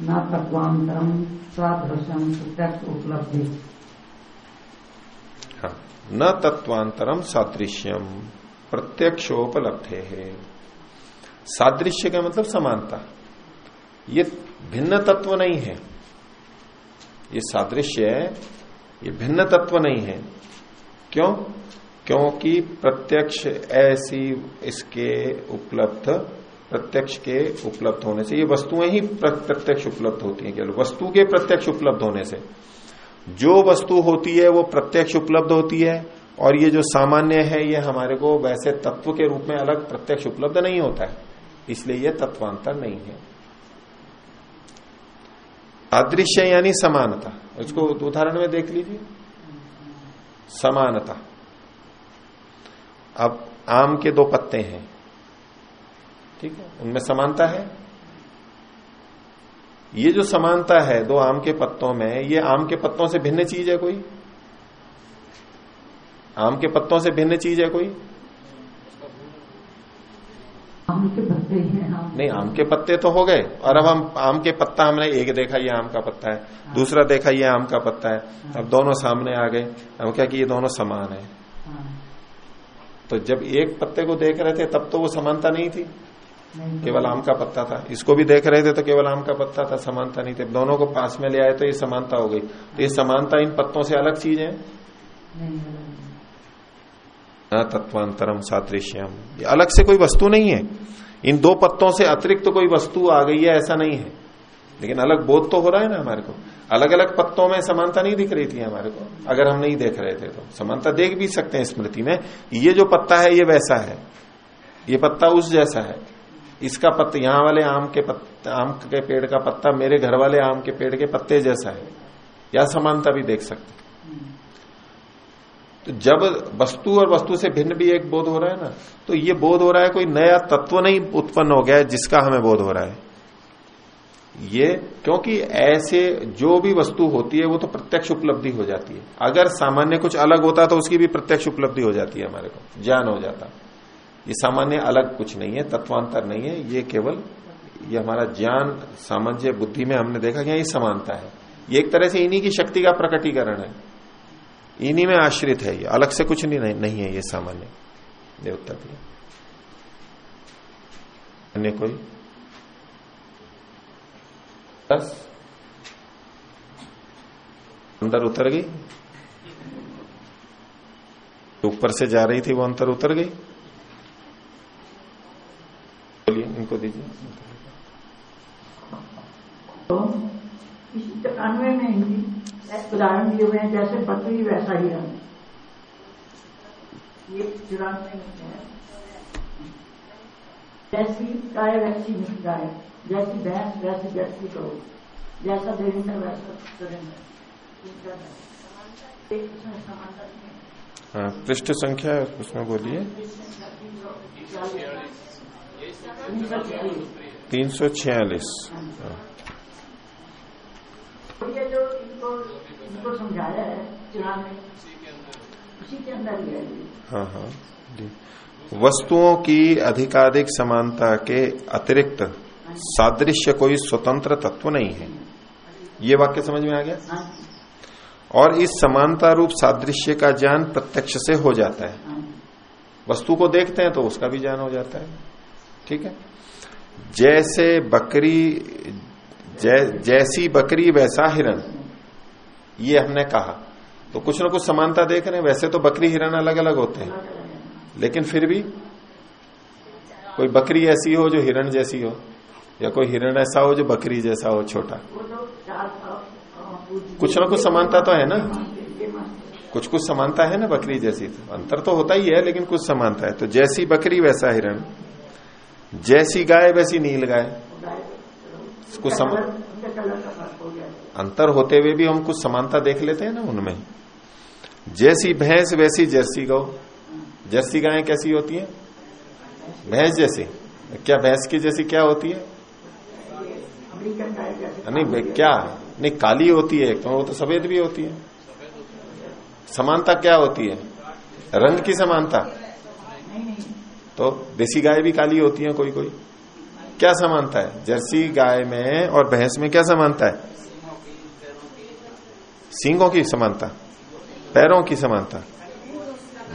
न तत्वांतरम सादृशम प्रत्यक्ष उपलब्धि। हाँ। न तत्वांतरम सादृश्यम प्रत्यक्षोपलब्धे है। सादृश्य का मतलब समानता। ये भिन्न तत्व नहीं है। ये सादृश्य है ये भिन्न तत्व नहीं है। क्यों? क्योंकि प्रत्यक्ष ऐसी इसके उपलब्ध, प्रत्यक्ष के उपलब्ध होने से, ये वस्तुएँ ही प्रत्यक्ष उपलब्ध होती हैं केवल वस्तु के प्रत्यक्ष उपलब्ध होने से। जो वस्तु होती है, वो प्रत्यक्ष उपलब्ध होती है, और ये जो सामान्य है, ये हमारे को वैसे तत्व के रूप में अलग प्रत्यक्ष उपलब्ध नहीं होता है। इसलिए यह तत्वांतर नहीं है। अदृश्य यानी समानता। इसको उदाहरण में देख लीजिए। समानता। अब आम के दो पत्ते हैं। ठीक है? उनमें समानता है? ये जो समानता है दो आम के पत्तों में ये आम के पत्तों से भिन्न चीज़ है कोई? आम के पत्तों से भिन्न चीज़ है कोई? आम के पत्ते हैं हाँ नहीं आम के पत्ते तो हो गए। और अब हम आम के पत्ता हमने एक देखा ये आम का पत्ता है दूसरा देखा ये आम का पत्ता है। अब दोनों सामने आ गए। हम क्या कि ये दोनों समान है? हाँ, तो जब एक पत्ते को देख रहे थे तब तो वो समानता नहीं थी। केवल आम का पत्ता था। इसको भी देख रहे थे तो केवल आम का पत्ता था समानता नहीं थे। दोनों को पास में ले आए तो ये समानता हो गई। तो ये समानता इन पत्तों से अलग चीज़ है। न तत्वांतरम सादृश्यम। ये अलग से कोई वस्तु नहीं है। इन दो पत्तों से अतिरिक्त तो कोई वस्तु आ गई है ऐसा नहीं है। लेकिन अलग बोध तो हो रहा है ना हमारे को। अलग अलग पत्तों में समानता नहीं दिख रही थी हमारे को। अगर हम नहीं देख रहे थे तो। समानता देख भी सकते हैं स्मृति में। ये जो पत्ता है, ये वैसा है। ये पत्ता उस जैसा है। इसका पत्ता, यहाँ वाले आम के पत्ता, आम के पेड़ का पत्ता मेरे घर वाले आम के पेड़ के पत्ते जैसा है। या समानता भी देख सकते तो जब वस्तु और वस्तु से भिन्न भी एक बोध हो रहा है ना तो ये बोध हो रहा है, कोई नया तत्व नहीं उत्पन्न हो गया है जिसका हमें बोध हो रहा है। ये क्योंकि ऐसे जो भी वस्तु होती है वो तो प्रत्यक्ष उपलब्धि हो जाती है। अगर सामान्य कुछ अलग होता तो उसकी भी प्रत्यक्ष उपलब्धि हो जाती है हमारे को ज्ञान हो जाता। ये सामान्य अलग कुछ नहीं है तत्वांतर नहीं है ये केवल ये हमारा ज्ञान सामान्य बुद्धि में हमने देखा कि ये समानता है। ये एक तरह से इन्हीं की शक्ति का प्रकटीकरण है। इन्हीं में आश्रित है ये अलग से कुछ नहीं, नहीं है ये सामान्य। देवता अन्य कोई? बस अंदर उतर गई। ऊपर से जा रही थी, वो अंतर उतर गई। बोलिए, इनको दीजिए। तो इसी अन्वय में हिंदी उदाहरण दिए हुए हैं, जैसे बकरी वैसा ही रंग ये चुरानवे में है। जैसी गाय वैसी नहीं गाय जैसी भैंस वैसी व्यक्ति करो जैसा देवेंद्र वैसा सुरेंद्र है। हाँ पृष्ठ संख्या उसमें बोलिए तीन सौ छियालीस। तीन सौ छियालीस तो ये जो इनको इनको समझाया है चुरानवे उसी के अंदर ही है हाँ हाँ जी वस्तुओं की अधिकाधिक समानता के अतिरिक्त सादृश्य कोई स्वतंत्र तत्व नहीं है। ये वाक्य समझ में आ गया? और इस समानता रूप सादृश्य का ज्ञान प्रत्यक्ष से हो जाता हाँ। वस्तु को देखते हैं तो उसका भी ज्ञान हो जाता है। ठीक है? जैसे बकरी जै, जैसी बकरी वैसा हिरण। ये हमने कहा। तो कुछ ना कुछ समानता देख रहे हैं। वैसे तो बकरी हिरण अलग अलग होते हैं। लेकिन फिर भी कोई बकरी ऐसी हो जो हिरण जैसी हो। या कोई हिरण ऐसा हो जो बकरी जैसा हो, छोटा। कुछ ना कुछ समानता तो है ना? कुछ कुछ समानता है ना बकरी जैसी तो? अंतर तो होता ही है, लेकिन कुछ समानता है। तो जैसी बकरी, वैसा हिरण। जैसी गाय, वैसी नील गाय। कुछ सम... उनके कलर का फ़र्क गया अंतर होते हुए भी हम कुछ समानता देख लेते हैं ना उनमें। जैसी भैंस, वैसी जर्सी गौ। जर्सी गायें कैसी होती है? भैंस जैसी। क्या भैंस की जैसी क्या होती है? नहीं क्या? नहीं काली होती है तो वो तो सफ़ेद भी होती है। समानता क्या होती है? रंग की समानता। तो देसी गाय भी काली होती है कोई कोई क्या समानता है? जर्सी गाय में और भैंस में क्या समानता है? सींगों की समानता। पैरों की समानता।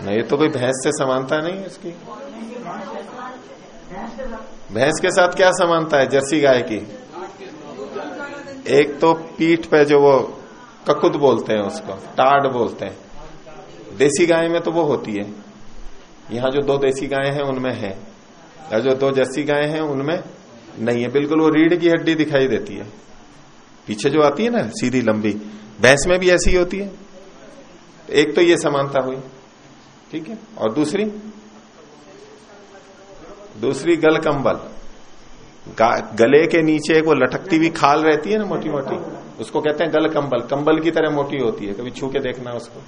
नहीं ये तो कोई भैंस से समानता नहीं है इसकी। भैंस के साथ क्या समानता है जर्सी गाय की? एक तो पीठ पे जो वो ककुत बोलते हैं उसको टाड बोलते हैं। देसी गाय में तो वो होती है। यहाँ जो दो देसी गाय हैं, उनमें है। या जो दो जर्सी गाय हैं, उनमें नहीं है। बिल्कुल वो रीढ़ की हड्डी दिखाई देती है। पीछे जो आती है ना, सीधी लंबी, भैंस में भी ऐसी होती है। एक तो ये समानता हुई, ठीक है? और दूसरी? दूसरी गल कंबल गले के नीचे एक वो लटकती हुई खाल रहती है ना मोटी मोटी उसको कहते हैं गल कंबल। कंबल की तरह मोटी होती है, कभी छू के देखना उसको।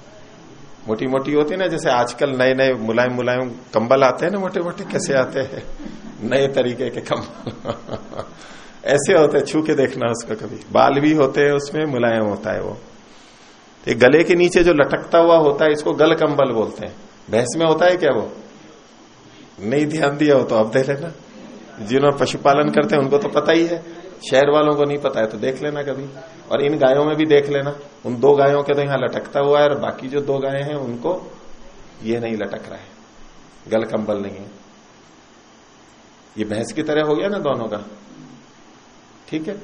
मोटी मोटी होती है ना, जैसे आजकल नए नए मुलायम मुलायम कंबल आते हैं ना मोटे मोटे कैसे आते हैं? नए तरीके के कंबल। ऐसे होते, छू के देखना उसको कभी। बाल भी होते हैं उसमें, मुलायम होता है वो। ये गले के नीचे जो लटकता हुआ होता है, इसको गल कंबल बोलते हैं। भैंस में होता है क्या वो? नहीं, ध्यान दिया हो तो अब देख लेना। जिन्होंने पशुपालन करते हैं, उनको तो पता ही है। शहर वालों को नहीं पता है तो देख लेना कभी। और इन गायों में भी देख लेना। उन दो गायों के तो यहाँ लटकता हुआ है, और बाकी जो दो गायें हैं, उनको ये नहीं लटक रहा है। गल कंबल नहीं है। ये भैंस की तरह हो गया ना दोनों का? ठीक है?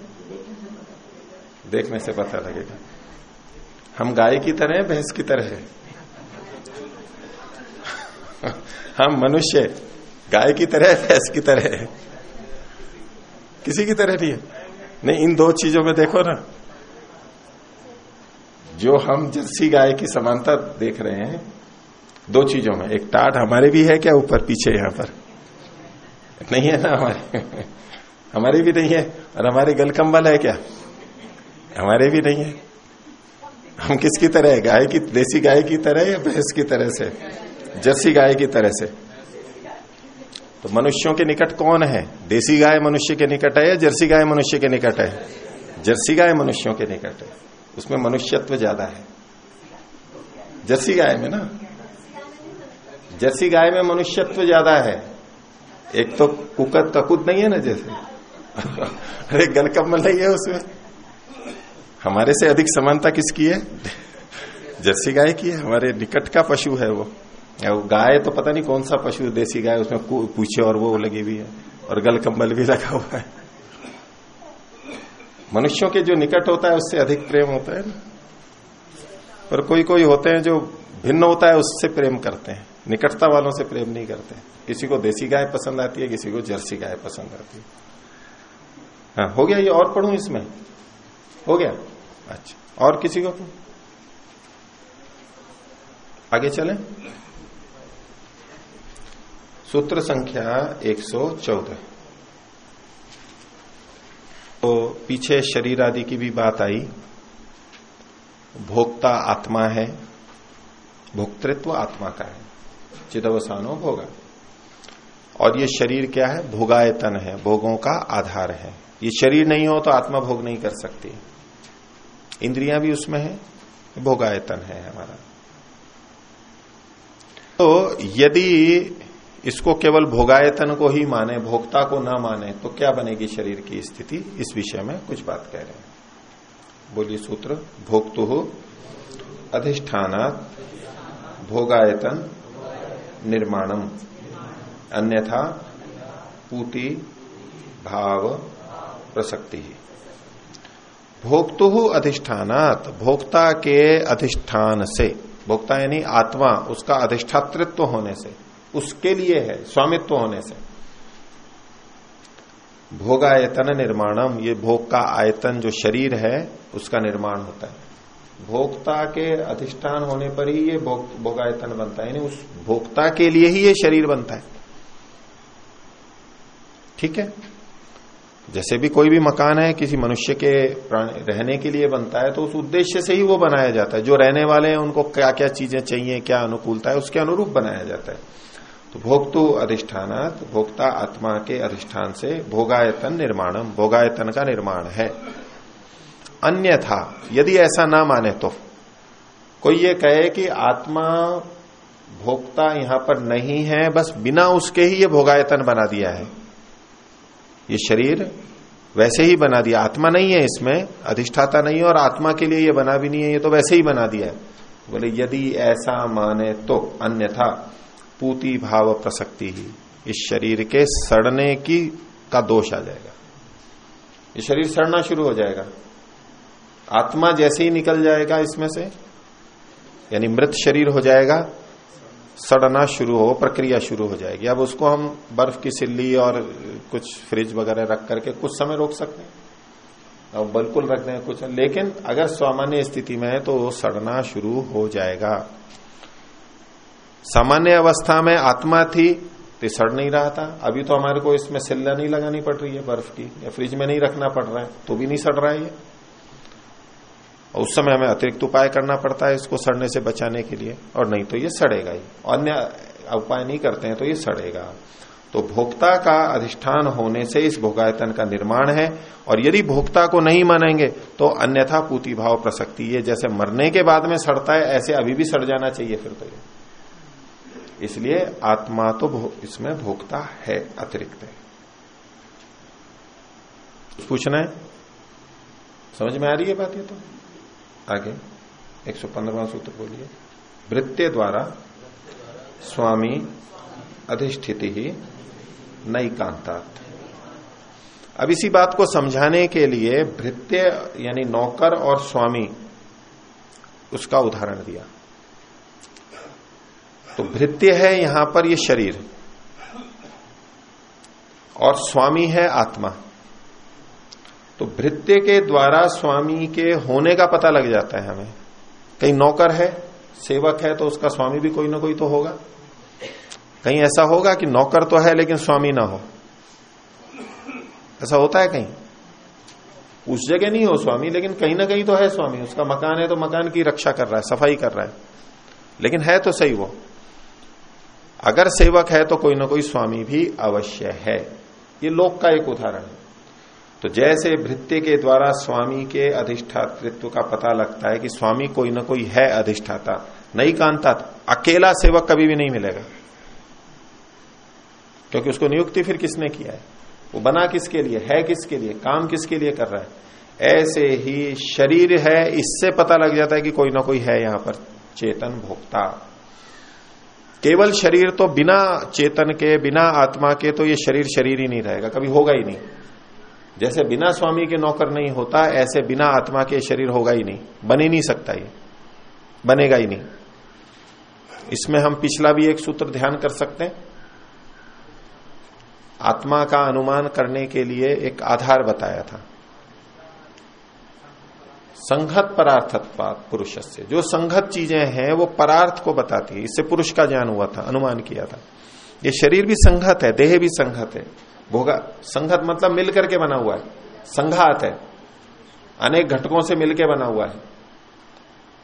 देखने से पता लगेगा। हम गाय की तरह भैंस की तरह है। हम मनुष्य गाय की तरह भैंस की तरह है। किसी की तरह नहीं है। नहीं, इन दो चीज़ों में देखो ना। जो हम जर्सी गाय की समानता देख रहे हैं, दो चीज़ों में। एक टाट हमारे भी है क्या? ऊपर पीछे यहाँ पर। नहीं है ना हमारे? हमारे भी नहीं है। और हमारे गलकम्बल है क्या? हमारे भी नहीं है। हम किसकी तरह है? गाय की, देसी गाय की तरह या भैंस की तरह से? जर्सी गाय की तरह से। तो मनुष्यों के निकट कौन है? देसी गाय मनुष्य के निकट है या जर्सी गाय मनुष्य के निकट है? जर्सी गाय मनुष्यों के निकट है। उसमें मनुष्यत्व ज़्यादा है। जर्सी गाय में ना? जर्सी गाय में मनुष्यत्व ज़्यादा है। एक तो कुकत ककुत नहीं है ना जैसे? अरे गलकम्बल नहीं है उसमें। हमारे से अधिक समानता किसकी है? जर्सी गाय की है। हमारे निकट का पशु है वो। गाय तो पता नहीं कौन सा पशु, देसी गाय, उसमें पूछे और वो लगी हुई है, और गल कंबल भी लगा हुआ है। मनुष्यों के जो निकट होता है, उससे अधिक प्रेम होता है ना। पर कोई कोई होते हैं जो भिन्न होता है, उससे प्रेम करते हैं। निकटता वालों से प्रेम नहीं करते। किसी को देसी गाय पसंद आती है, किसी को जर्सी गाय पसंद आती है। हाँ हो गया ये, और पढ़ू इसमें? हो गया? अच्छा और किसी को? आगे चलें। सूत्र संख्या 114 तो पीछे शरीर आदि की भी बात आई। भोक्ता आत्मा है, भोक्तृत्व आत्मा का है। चिदवसानो भोगा। और ये शरीर क्या है? भोगायतन है, भोगों का आधार है। ये शरीर नहीं हो तो आत्मा भोग नहीं कर सकती। इंद्रियाँ भी उसमें है, भोगायतन है हमारा। तो यदि इसको केवल भोगायतन को ही माने, भोक्ता को ना माने तो क्या बनेगी शरीर की स्थिति? इस विषय में कुछ बात कह रहे हैं। बोलिए सूत्र, भोक्तु अधिष्ठान भोगायतन निर्माणम अन्यथा पूति भाव प्रसक्ति। भोक्तु अधिष्ठानात, भोक्ता के अधिष्ठान से, भोक्ता यानी आत्मा, उसका अधिष्ठातृत्व होने से उसके लिए है स्वामित्व होने से। भोगायतन निर्माणम ये भोग का आयतन जो शरीर है उसका निर्माण होता है। भोक्ता के अधिष्ठान होने पर ही ये भोग, भोगायतन बनता है। यानी उस भोक्ता के लिए ही ये शरीर बनता है। ठीक है? जैसे भी कोई भी मकान है किसी मनुष्य के रहने के लिए बनता है तो उस उद्देश्य से ही वो बनाया जाता है। जो रहने वाले हैं उनको क्या क्या चीज़ें चाहिए क्या अनुकूलता है उसके अनुरूप बनाया जाता है। तो भोक्तु अधिष्ठानात, भोक्ता आत्मा के अधिष्ठान से भोगायतन निर्माणम, भोगायतन का निर्माण है। अन्यथा, यदि ऐसा ना माने तो कोई ये कहे कि आत्मा भोक्ता यहाँ पर नहीं है, बस बिना उसके ही ये भोगायतन बना दिया है। ये शरीर वैसे ही बना दिया, आत्मा नहीं है इसमें, अधिष्ठाता नहीं है और आत्मा के लिए ये बना भी नहीं है, ये तो वैसे ही बना दिया है। बोले, यदि ऐसा माने तो अन्यथा पूती भाव प्रसक्ति ही। इस शरीर के सड़ने की का दोष आ जाएगा। ये शरीर सड़ना शुरू हो जाएगा। आत्मा जैसे ही निकल जाएगा इसमें से, यानी मृत शरीर हो जाएगा, सड़ना शुरू हो, प्रक्रिया शुरू हो जाएगी। अब उसको हम बर्फ़ की सिल्ली और कुछ फ्रिज वगैरह रख करके कुछ समय रोक सकते हैं। अब बिल्कुल रख दें कुछ। लेकिन अगर सामान्य स्थिति में है तो सड़ना शुरू हो जाएगा। सामान्य अवस्था में आत्मा थी तो सड़ नहीं रहा था। अभी तो हमारे को इसमें सिल्ला नहीं लगानी पड़ रही है बर्फ़ की, या फ्रिज में नहीं रखना पड़ रहा है तो भी नहीं सड़ रहा है ये। उस समय हमें अतिरिक्त उपाय करना पड़ता है इसको सड़ने से बचाने के लिए, और नहीं तो ये सड़ेगा ही। अन्य उपाय नहीं करते हैं तो ये सड़ेगा। तो भोक्ता का अधिष्ठान होने से इस भोगायतन का निर्माण है, और यदि भोक्ता को नहीं मानेंगे तो अन्यथा पूती भाव प्रसक्ति है जैसे मरने के बाद में सड़ता है, ऐसे अभी भी सड़ जाना चाहिए फिर तो ये। इसलिए आत्मा तो भो, इसमें भोक्ता है अतिरिक्त है। पूछना है? समझ में आ रही है बात ये तो? आगे एक सौ पंद्रवा सूत्र बोलिए। वृत्य द्वारा स्वामी अधिष्ठिति ही नई कांतात। अब इसी बात को समझाने के लिए भृत्य यानी नौकर और स्वामी उसका उदाहरण दिया। तो भृत्य है यहाँ पर ये शरीर। और स्वामी है आत्मा। तो भृत्य के द्वारा स्वामी के होने का पता लग जाता है हमें। कहीं नौकर है, सेवक है तो उसका स्वामी भी कोई ना कोई तो होगा। कहीं ऐसा होगा कि नौकर तो है, लेकिन स्वामी ना हो। ऐसा होता है कहीं? उस जगह नहीं हो स्वामी, लेकिन कहीं ना कहीं तो है स्वामी। उसका मकान है तो मकान की रक्षा कर रहा है, सफ़ाई कर रहा है। लेकिन है तो सही वो। अगर सेवक है तो कोई ना कोई स्वामी भी अवश्य है। ये लोक का एक उदाहरण है। तो जैसे भृत्य के द्वारा स्वामी के अधिष्ठातृत्व का पता लगता है कि स्वामी कोई ना कोई है अधिष्ठाता, नहीं कांता, अकेला सेवक कभी भी नहीं मिलेगा। क्योंकि उसको नियुक्ति फिर किसने किया है? वो बना किसके लिए? है किसके लिए? काम किसके लिए कर रहा है? ऐसे ही शरीर है, इससे पता लग जाता है कि कोई ना कोई है यहाँ पर, चेतन भोक्ता। केवल शरीर तो बिना चेतन के, बिना आत्मा के तो ये शरीर शरीर ही नहीं रहेगा, कभी होगा ही नहीं। जैसे बिना स्वामी के नौकर नहीं होता, ऐसे बिना आत्मा के शरीर होगा ही नहीं, बन नहीं सकता ये, बनेगा ही नहीं। इसमें हम पिछला भी एक सूत्र ध्यान कर सकते हैं। आत्मा का अनुमान करने के लिए एक आधार बताया था। संघत परार्थत्वात पुरुष से जो संघत चीज़ें हैं, वो परार्थ को बताती है। इससे पुरुष का ज्ञान हुआ था, अनुमान किया था। ये शरीर भी संघत है, देह भी संघत है। भोगा, संघत मतलब मिलकर के बना हुआ है। संघात है। अनेक घटकों से मिलकर बना हुआ है।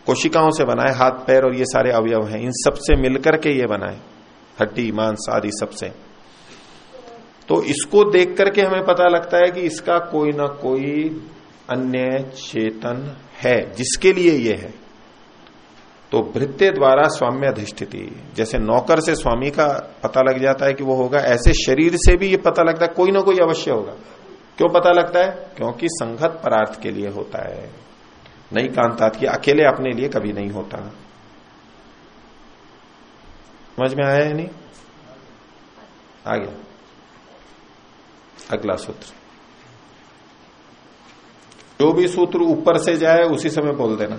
कोशिकाओं से बना है, हाथ, पैर और ये सारे अवयव हैं। इन सबसे मिलकर के ये बना है। हड्डी, मांस आदि सबसे तो इसको देख करके हमें पता लगता है कि इसका कोई ना कोई अन्य चेतन है। जिसके लिए ये है? तो भृत्य द्वारा स्वाम्य अधिष्ठिति। जैसे नौकर से स्वामी का पता लग जाता है कि वो होगा, ऐसे शरीर से भी ये पता लगता है, कोई ना कोई अवश्य होगा। क्यों पता लगता है? क्योंकि संगत परार्थ के लिए होता है। नहीं कांतात की अकेले अपने लिए कभी नहीं होता। समझ में आया है नहीं? आ गया। अगला सूत्र। जो भी सूत्र ऊपर से जाए, उसी समय बोल देना।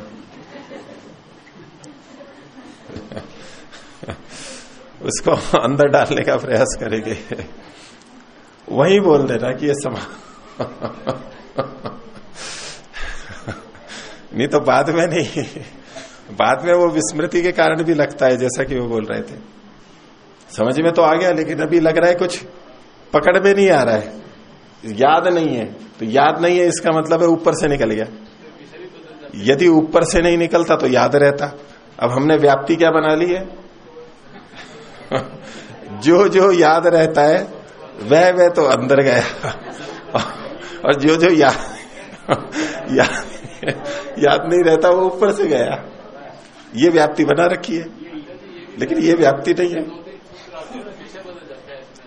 उसको अंदर डालने का प्रयास करेंगे। वही बोल देना कि ये समा, नहीं तो बाद में नहीं, बाद में वो विस्मृति के कारण भी लगता है, जैसा कि वो बोल रहे थे। समझ में तो आ गया, लेकिन अभी लग रहा है कुछ पकड़ में नहीं आ रहा है। याद नहीं है। तो याद नहीं है, इसका मतलब है ऊपर से निकल गया। यदि ऊपर से नहीं निकलता तो याद रहता। अब हमने व्याप्ति क्या बना ली है? जो जो याद रहता है, वह वह तो अंदर गया। और जो जो याद याद याद नहीं रहता, वो ऊपर से गया। ये व्याप्ति बना रखी है। लेकिन ये व्याप्ति नहीं है।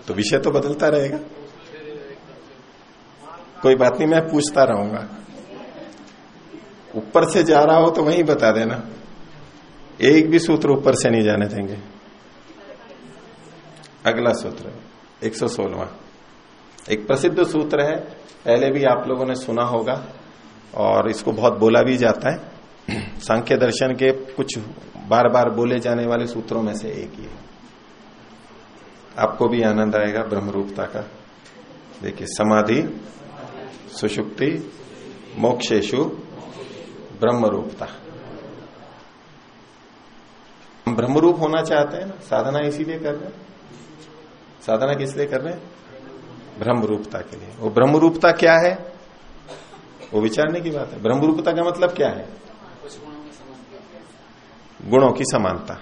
तो विषय तो बदलता रहेगा। कोई बात नहीं, मैं पूछता रहूँगा। ऊपर से जा रहा हो तो वहीं बता देना। एक भी सूत्र ऊपर से नहीं जाने देंगे। अगला सूत्र, एक सौ सोलवा एक प्रसिद्ध सूत्र है, पहले भी आप लोगों ने सुना होगा, और इसको बहुत बोला भी जाता है। सांख्य दर्शन के कुछ बार बार बोले जाने वाले सूत्रों में से एक ही है। आपको भी आनंद आएगा ब्रह्मरूपता का। देखिए, समाधि सुषुप्ति मोक्षेशु ब्रह्मरूपता। हम ब्रह्मरूप होना चाहते हैं ना साधना इसीलिए कर रहे हैं। साधना किस लिए कर रहे हैं? ब्रह्मरूपता के लिए। वो ब्रह्मरूपता क्या है? वो विचारने की बात है। ब्रह्मरूपता का मतलब क्या है? गुणों की समानता।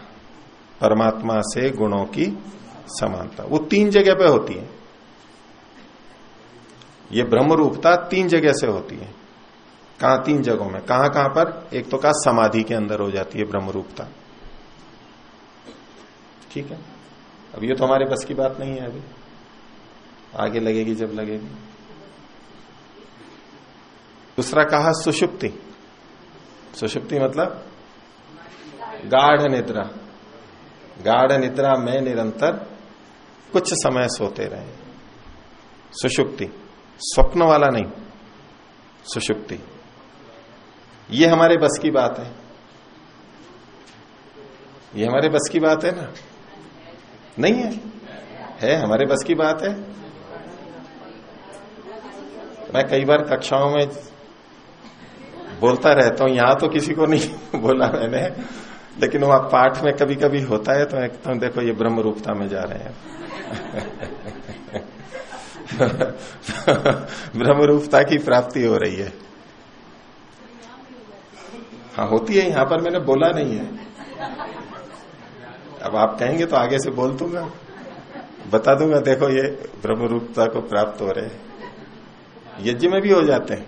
परमात्मा से गुणों की समानता। वो तीन जगह पे होती है। ये ब्रह्मरूपता तीन जगह से होती है। कहा तीन जगहों में? कहाँ कहाँ पर? एक तो कहा समाधि के अंदर हो जाती है ब्रह्मरूपता। ठीक है? अब ये तो हमारे बस की बात नहीं है अभी। आगे लगेगी जब लगेगी। दूसरा कहा सुषुप्ति। सुषुप्ति मतलब गाढ़ निद्रा। गाढ़ निद्रा में निरंतर कुछ समय सोते रहे। सुषुप्ति। स्वप्न वाला नहीं, सुषुप्ति। ये हमारे बस की बात है। ये हमारे बस की बात है ना? नहीं है। है, हमारे बस की बात है। मैं कई बार कक्षाओं में बोलता रहता हूँ, यहाँ तो किसी को नहीं बोला मैंने, लेकिन वहाँ पाठ में कभी कभी होता है तो मैं कहता हूँ, देखो, ये ब्रह्म रूपता में जा रहे हैं। ब्रह्म रूपता की प्राप्ति हो रही है। हाँ होती है, यहाँ पर मैंने बोला नहीं है। अब आप कहेंगे तो आगे से बोल दूँगा। बता दूँगा, देखो ये ब्रह्म रूपता को प्राप्त हो रहे हैं। यज्ञ में भी हो जाते हैं।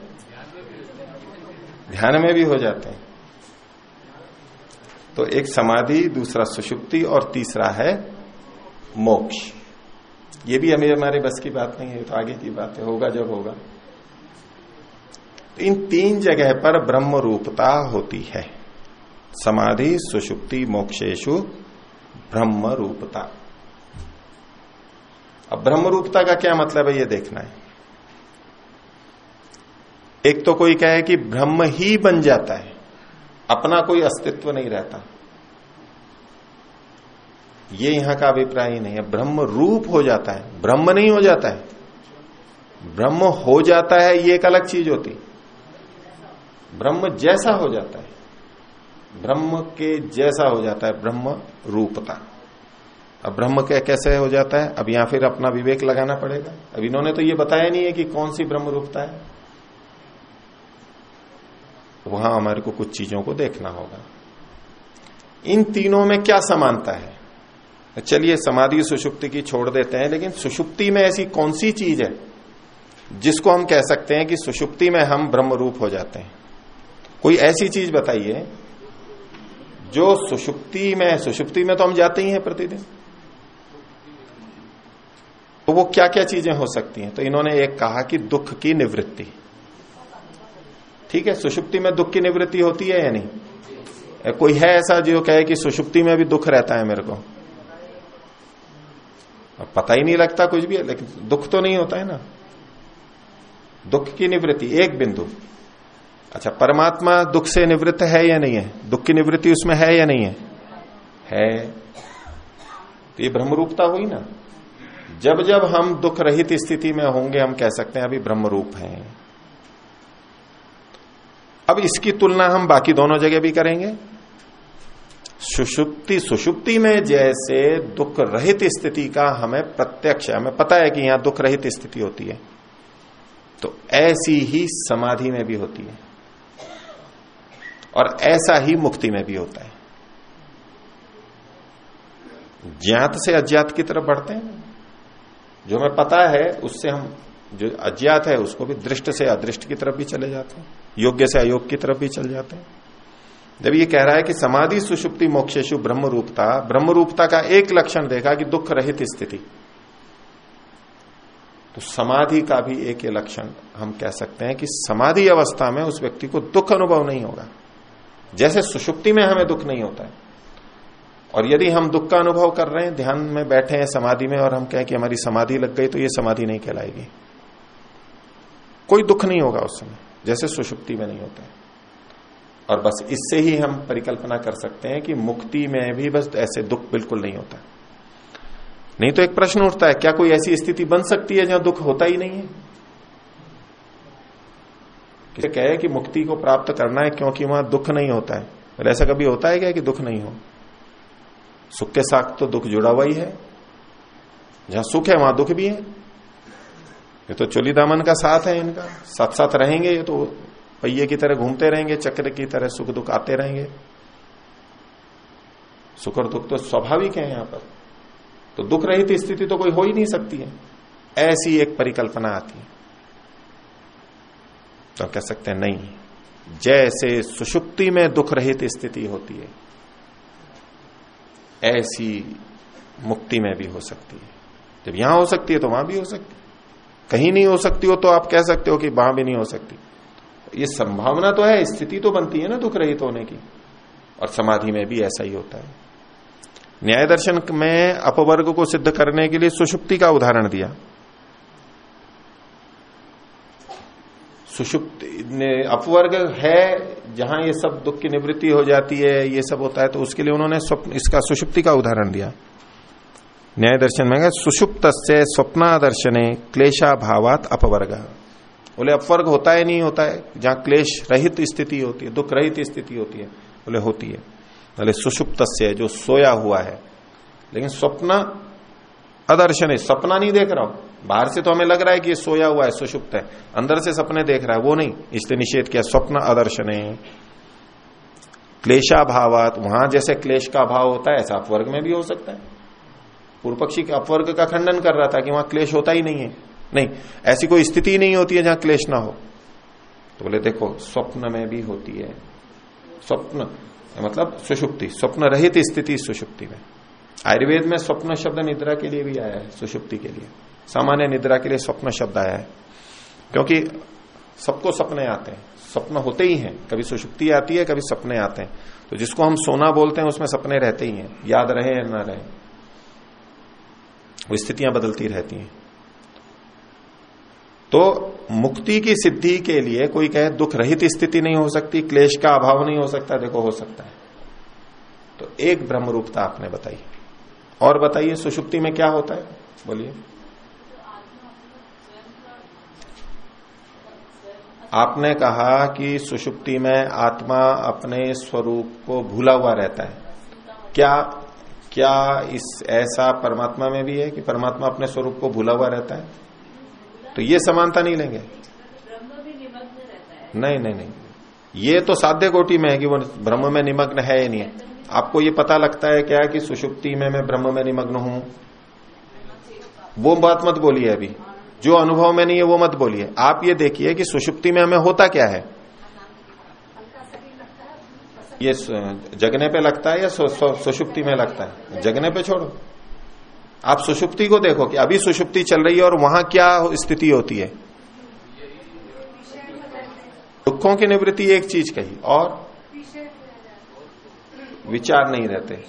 ध्यान में भी हो जाते हैं। तो एक समाधि, दूसरा सुषुप्ति और तीसरा है मोक्ष। ये भी हमें हमारे बस की बात नहीं है तो आगे की बात है, होगा जब होगा। तो इन तीन जगह पर ब्रह्म रूपता होती है। समाधि, सुषुप्ति, मोक्षेशु ब्रह्म रूपता अब ब्रह्म रूपता का क्या मतलब है, ये देखना है। एक तो कोई कहे कि ब्रह्म ही बन जाता है, अपना कोई अस्तित्व नहीं रहता। ये यहाँ का अभिप्राय ही नहीं है। ब्रह्म रूप हो जाता है। ब्रह्म नहीं हो जाता है। ब्रह्म हो जाता है, ये एक अलग चीज़ होती। ब्रह्म जैसा हो जाता है। ब्रह्म के जैसा हो जाता है। ब्रह्म रूपता। अब ब्रह्म के कैसे हो जाता है? अब यहाँ फिर अपना विवेक लगाना पड़ेगा। अब इन्होंने तो ये बताया नहीं है कि कौन सी ब्रह्म रूपता है। वहाँ हमारे को कुछ चीज़ों को देखना होगा। इन तीनों में क्या समानता है? चलिए समाधि सुषुप्ति की छोड़ देते हैं, लेकिन सुषुप्ति में ऐसी कौन सी चीज़ है जिसको हम कह सकते हैं कि सुषुप्ति में हम ब्रह्म रूप हो जाते हैं? कोई ऐसी चीज़ बताइए जो सुषुप्ति में सुषुप्ति में तो हम जाते ही हैं प्रतिदिन। तो वो क्या क्या चीज़ें हो सकती हैं? तो इन्होंने एक कहा कि दुख की निवृत्ति। ठीक है, सुषुप्ति में दुख की निवृत्ति होती है या नहीं? कोई है ऐसा जो कहे कि सुषुप्ति में भी दुख रहता है मेरे को? अब पता ही नहीं लगता कुछ भी है लेकिन दुख तो नहीं होता है ना। दुख की निवृत्ति, एक बिंदु। अच्छा परमात्मा दुख से निवृत्त है या नहीं है? दुख की निवृत्ति उसमें है या नहीं है? है। तो ये ब्रह्मरूपता हुई ना। जब जब हम दुख रहित स्थिति में होंगे, हम कह सकते हैं अभी ब्रह्मरूप हैं। अब इसकी तुलना हम बाकी दोनों जगह भी करेंगे। सुषुप्ति सुषुप्ति में जैसे दुख रहित स्थिति का हमें प्रत्यक्ष, हमें पता है कि यहाँ दुख रहित स्थिति होती है। तो ऐसी ही समाधि में भी होती है। और ऐसा ही मुक्ति में भी होता है। ज्ञात से अज्ञात की तरफ़ बढ़ते हैं। जो हमें पता है, उससे हम जो अज्ञात है, उसको भी दृष्ट से अदृष्ट की तरफ़ भी चले जाते हैं। योग्य से अयोग की तरफ़ भी चल जाते हैं। जब ये कह रहा है कि समाधि सुषुप्ति मोक्षेशु ब्रह्म रूपता ब्रह्म रूपता का एक लक्षण देखा कि दुख रहित स्थिति। तो समाधि का भी एक ये लक्षण हम कह सकते हैं कि समाधि अवस्था में उस व्यक्ति को दुख अनुभव नहीं होगा। जैसे सुषुप्ति में हमें दुख नहीं होता है। और यदि हम दुख का अनुभव कर रहे हैं, ध्यान में बैठे हैं समाधि में और हम कहें कि हमारी समाधि लग गई तो ये समाधि नहीं कहलाएगी। कोई दुख नहीं होगा उस समय, जैसे सुषुप्ति में नहीं होता है। और बस इससे ही हम परिकल्पना कर सकते हैं कि मुक्ति में भी बस ऐसे दुख बिल्कुल नहीं होता। नहीं तो एक प्रश्न उठता है, क्या कोई ऐसी स्थिति बन सकती है जहाँ दुख होता ही नहीं है? किसे कहे कि मुक्ति को प्राप्त करना है क्योंकि वहाँ दुख नहीं होता है। पर ऐसा कभी होता है क्या कि दुख नहीं हो? सुख के साथ तो दुख जुड़ा हुआ ही है। जहाँ सुख है, वहाँ दुख भी है। ये तो चोली दामन का साथ है इनका। साथ साथ रहेंगे ये तो पहिए की तरह घूमते रहेंगे, चक्र की तरह सुख दुख आते रहेंगे। सुख और दुख तो स्वाभाविक है यहाँ पर। तो दुख रहित स्थिति तो कोई हो ही नहीं सकती है। ऐसी एक परिकल्पना आती है। तो कह सकते हैं, नहीं। जैसे सुषुप्ति में दुख रहित स्थिति होती है, ऐसी मुक्ति में भी हो सकती है। जब यहाँ हो सकती है तो वहाँ भी हो सकती है। कहीं नहीं हो सकती हो तो आप कह सकते हो कि वहाँ भी नहीं हो सकती। ये संभावना तो है, स्थिति तो बनती है ना दुख रहित होने की। और समाधि में भी ऐसा ही होता है। न्याय दर्शन में अपवर्ग को सिद्ध करने के लिए सुषुप्ति का उदाहरण दिया। सुषुप्ति अपवर्ग है, जहाँ ये सब दुख की निवृत्ति हो जाती है, ये सब होता है तो उसके लिए उन्होंने इसका सुषुप्ति का उदाहरण दिया। न्याय दर्शन में सुषुप्त से स्वप्ना दर्शने क्लेशा भावात अपवर्ग। बोले अपवर्ग होता है, नहीं होता है? जहाँ क्लेश रहित स्थिति होती है, दुख रहित स्थिति होती है, बोले, होती है। बोले सुषुप्त जो सोया हुआ है। लेकिन स्वप्न, अदर्शन है, सपना नहीं देख रहा हूँ। बाहर से तो हमें लग रहा है कि ये सोया हुआ है, सुषुप्त है। अंदर से सपने देख रहा है, वो नहीं। इसलिए निषेध किया, स्वप्न, अदर्शन क्लेशा भावात वहाँ जैसे क्लेश का भाव होता है, ऐसा अपवर्ग में भी हो सकता है। पूर्व पक्षी अपवर्ग का खंडन कर रहा था कि वहाँ क्लेश होता ही नहीं है। नहीं, ऐसी कोई स्थिति नहीं होती है जहाँ क्लेश ना हो। तो बोले, देखो, स्वप्न में भी होती है। स्वप्न मतलब सुषुप्ति स्वप्न रहित स्थिति सुषुप्ति में। आयुर्वेद में स्वप्न शब्द निद्रा के लिए भी आया है, सुषुप्ति के लिए। सामान्य निद्रा के लिए स्वप्न शब्द आया है। क्योंकि सबको सपने आते हैं। स्वप्न होते ही हैं। कभी सुषुप्ति आती है, कभी सपने आते हैं। तो जिसको हम सोना बोलते हैं, उसमें सपने रहते ही हैं। याद रहे या ना रहे, वो स्थितियाँ बदलती रहती हैं। तो मुक्ति की सिद्धि के लिए कोई कहे दुख रहित स्थिति नहीं हो सकती, क्लेश का अभाव नहीं हो सकता, देखो हो सकता है। तो एक ब्रह्म रूपता आपने बताई। और बताइए, सुषुप्ति में क्या होता है? बोलिए। आपने कहा कि सुषुप्ति में आत्मा अपने स्वरूप को भूला हुआ रहता है। क्या क्या इस ऐसा परमात्मा में भी है कि परमात्मा अपने स्वरूप को भूला हुआ रहता है? तो ये समानता नहीं लेंगे। नहीं नहीं नहीं। ये तो साध्य कोटि में है कि वो ब्रह्म में निमग्न है या नहीं है। आपको ये पता लगता है क्या कि सुषुप्ति में मैं ब्रह्म में निमग्न हूँ? वो बात मत बोलिए अभी। जो अनुभव में नहीं है, वो मत बोलिए। आप ये देखिए कि सुषुप्ति में हमें होता क्या है। ये जगने पे लगता है या सुषुप्ति में लगता है? जगने पे छोड़ो। आप सुषुप्ति को देखो कि अभी सुषुप्ति चल रही है और वहाँ क्या स्थिति होती है? दुखों की निवृत्ति एक चीज़ कही, और? विचार नहीं रहते।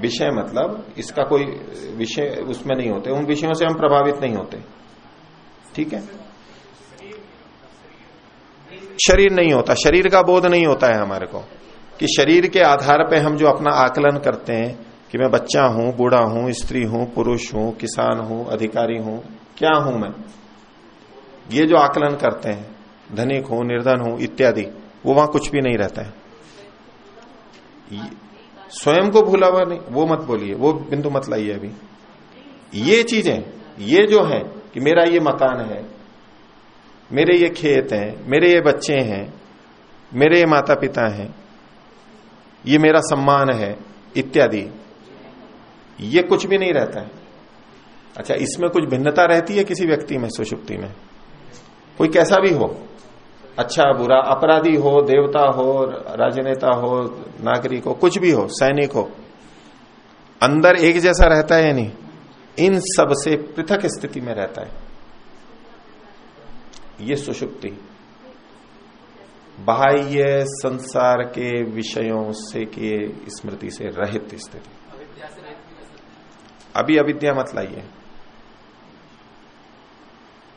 विषय मतलब इसका कोई विषय उसमें नहीं होते, उन विषयों से हम प्रभावित नहीं होते। ठीक है? शरीर नहीं होता, शरीर का बोध नहीं होता है हमारे को, कि शरीर के आधार पे हम जो अपना आकलन करते हैं कि मैं बच्चा हूँ, बूढ़ा हूँ, स्त्री हूँ, पुरुष हूँ, किसान हूँ, अधिकारी हूँ, क्या हूँ मैं? ये जो आकलन करते हैं, धनिक हूँ, निर्धन हूँ, इत्यादि, वो वहाँ कुछ भी नहीं रहता है। स्वयं को भूला हुआ नहीं, वो मत बोलिए, वो बिंदु मत लाइए अभी। ये चीज़ें, ये जो है कि मेरा ये मकान है, मेरे ये खेत हैं, मेरे ये बच्चे हैं, मेरे ये माता पिता हैं, ये मेरा सम्मान है, इत्यादि। ये कुछ भी नहीं रहता है। अच्छा इसमें कुछ भिन्नता रहती है किसी व्यक्ति में, सुषुप्ति में? कोई कैसा भी हो अच्छा बुरा, अपराधी हो, देवता हो, राजनेता हो, नागरिक हो, कुछ भी हो, सैनिक हो, अंदर एक जैसा रहता है या नहीं? इन सबसे पृथक स्थिति में रहता है। ये सुषुप्ति। बाह्य संसार के विषयों से, के स्मृति से रहित स्थिति। अभी अविद्या मत लाइए।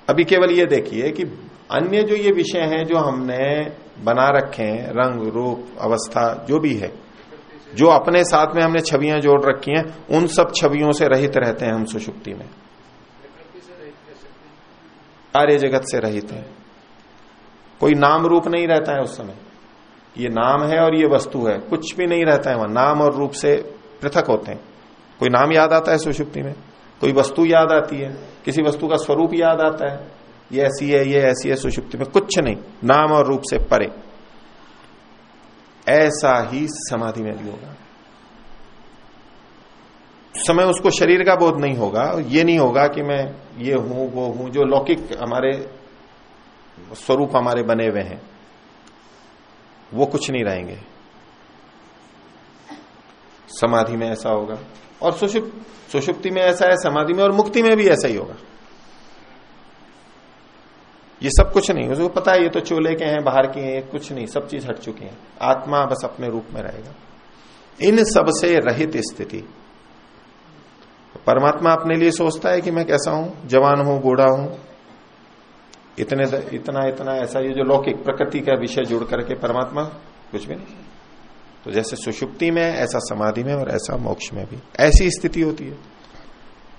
अभी केवल ये देखिए कि अन्य जो ये विषय हैं जो हमने बना रखे हैं, रंग, रूप, अवस्था, जो भी है, जो अपने साथ में हमने छवियाँ जोड़ रखी हैं, उन सब छवियों से रहित रहते हैं हम सुषुप्ति में। कार्य जगत से रहित है। कोई नाम रूप नहीं रहता है उस समय। ये नाम है और ये वस्तु है। कुछ भी नहीं रहता है वहाँ। नाम और रूप से पृथक होते हैं। कोई नाम याद आता है सुषुप्ति में? कोई वस्तु याद आती है? किसी वस्तु का स्वरूप याद आता है? ये ऐसी है, ये ऐसी है सुषुप्ति में। कुछ नहीं, नाम और रूप से परे। ऐसा ही समाधि में भी होगा। समय उसको शरीर का बोध नहीं होगा। ये नहीं होगा कि मैं ये हूँ, वो हूँ, जो लौकिक हमारे स्वरूप हमारे बने हुए हैं। वो कुछ नहीं रहेंगे। समाधि में ऐसा होगा। और सुषुप्त, सुषुप्ति में ऐसा है, समाधि में, और मुक्ति में भी ऐसा ही होगा। ये सब कुछ नहीं, उसको पता है, ये तो चोले के हैं, बाहर के हैं, कुछ नहीं, सब चीज़ हट चुकी है। आत्मा बस अपने रूप में रहेगा। इन सबसे रहित स्थिति। परमात्मा अपने लिए सोचता है कि मैं कैसा हूँ, जवान हूँ, बूढ़ा हूँ। इतने इतना इतना ऐसा ये जो लौकिक प्रकृति का विषय जुड़ करके परमात्मा, कुछ भी नहीं। तो जैसे सुषुप्ति में, ऐसा समाधि में और ऐसा मोक्ष में भी। ऐसी स्थिति होती है।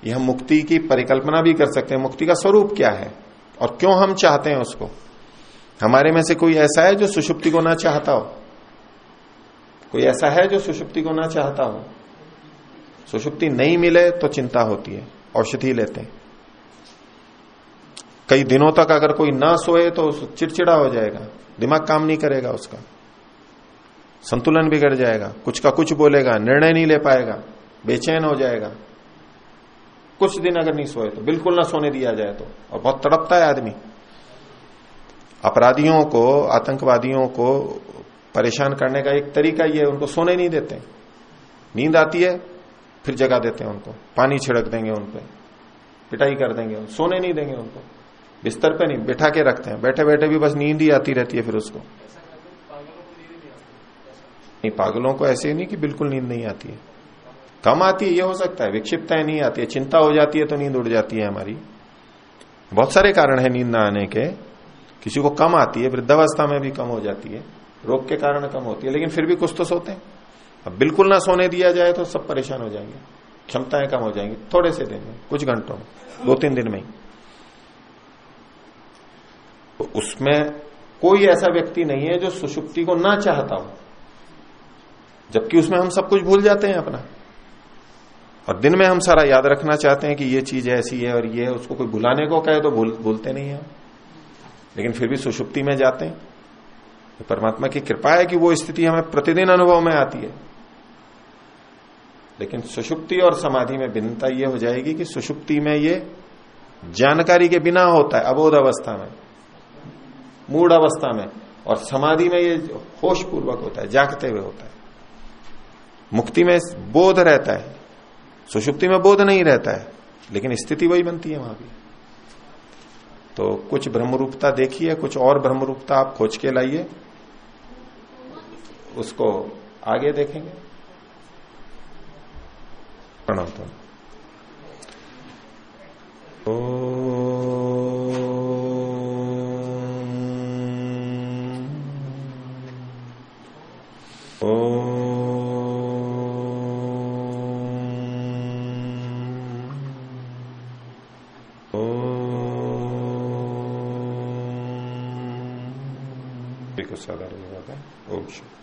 यह हम मुक्ति की परिकल्पना भी कर सकते हैं। मुक्ति का स्वरूप क्या है? और क्यों हम चाहते हैं उसको? हमारे में से कोई ऐसा है जो सुषुप्ति को ना चाहता हो? कोई ऐसा है जो सुषुप्ति को ना चाहता हो? सुषुप्ति नहीं मिले तो चिंता होती है। औषधि लेते हैं। कई दिनों तक अगर कोई ना सोए तो चिड़चिड़ा हो जाएगा। दिमाग काम नहीं करेगा उसका। संतुलन बिगड़ जाएगा। कुछ का कुछ बोलेगा, निर्णय नहीं ले पाएगा, बेचैन हो जाएगा। कुछ दिन अगर नहीं सोए तो बिल्कुल ना सोने दिया जाए तो। और बहुत तड़पता है आदमी। अपराधियों को, आतंकवादियों को परेशान करने का एक तरीका ये है, उनको सोने नहीं देते। नींद आती है, फिर जगा देते हैं उनको। पानी छिड़क देंगे उन पे, पिटाई कर देंगे सोने नहीं देंगे उनको। बिस्तर पे नहीं, बिठा के रखते हैं। बैठे बैठे भी बस नींद ही आती रहती है फिर उसको। नहीं, पागलों को ऐसे नहीं कि बिल्कुल नींद नहीं आती है। कम आती है, ये हो सकता है विक्षिप्तता नहीं आती है, चिंता हो जाती है तो नींद उड़ जाती है हमारी। बहुत सारे कारण है नींद ना आने के। किसी को कम आती है, वृद्धावस्था में भी कम हो जाती है, रोग के कारण कम होती है, लेकिन फिर भी कुछ तो सोते हैं। अब बिल्कुल ना सोने दिया जाए तो सब परेशान हो जाएँगे, क्षमताएँ कम हो जाएँगी, थोड़े से दिन में, कुछ घंटों में दो तीन दिन में ही। तो उसमें कोई ऐसा व्यक्ति नहीं है जो सुषुप्ति को ना चाहता हो। जबकि उसमें हम सब कुछ भूल जाते हैं अपना। और दिन में हम सारा याद रखना चाहते हैं कि ये चीज़ ऐसी है और ये है, उसको कोई भुलाने को कहे तो भूल, भूलते नहीं है लेकिन फिर भी सुषुप्ति में जाते हैं। तो परमात्मा की कृपा है कि वो स्थिति हमें प्रतिदिन अनुभव में आती है। लेकिन सुषुप्ति और समाधि में भिन्नता ये हो जाएगी कि सुषुप्ति में ये जानकारी के बिना होता है, अबोध अवस्था में। मूड अवस्था में। और समाधि में ये होश पूर्वक होता है, जागते हुए होता है। मुक्ति में बोध रहता है। सुषुप्ति में बोध नहीं रहता है, लेकिन स्थिति वही बनती है वहाँ भी। तो कुछ ब्रह्मरूपता देखिए, कुछ और ब्रह्मरूपता आप खोज के लाइए, उसको आगे देखेंगे। प्रणाम तो। ओ। है ओम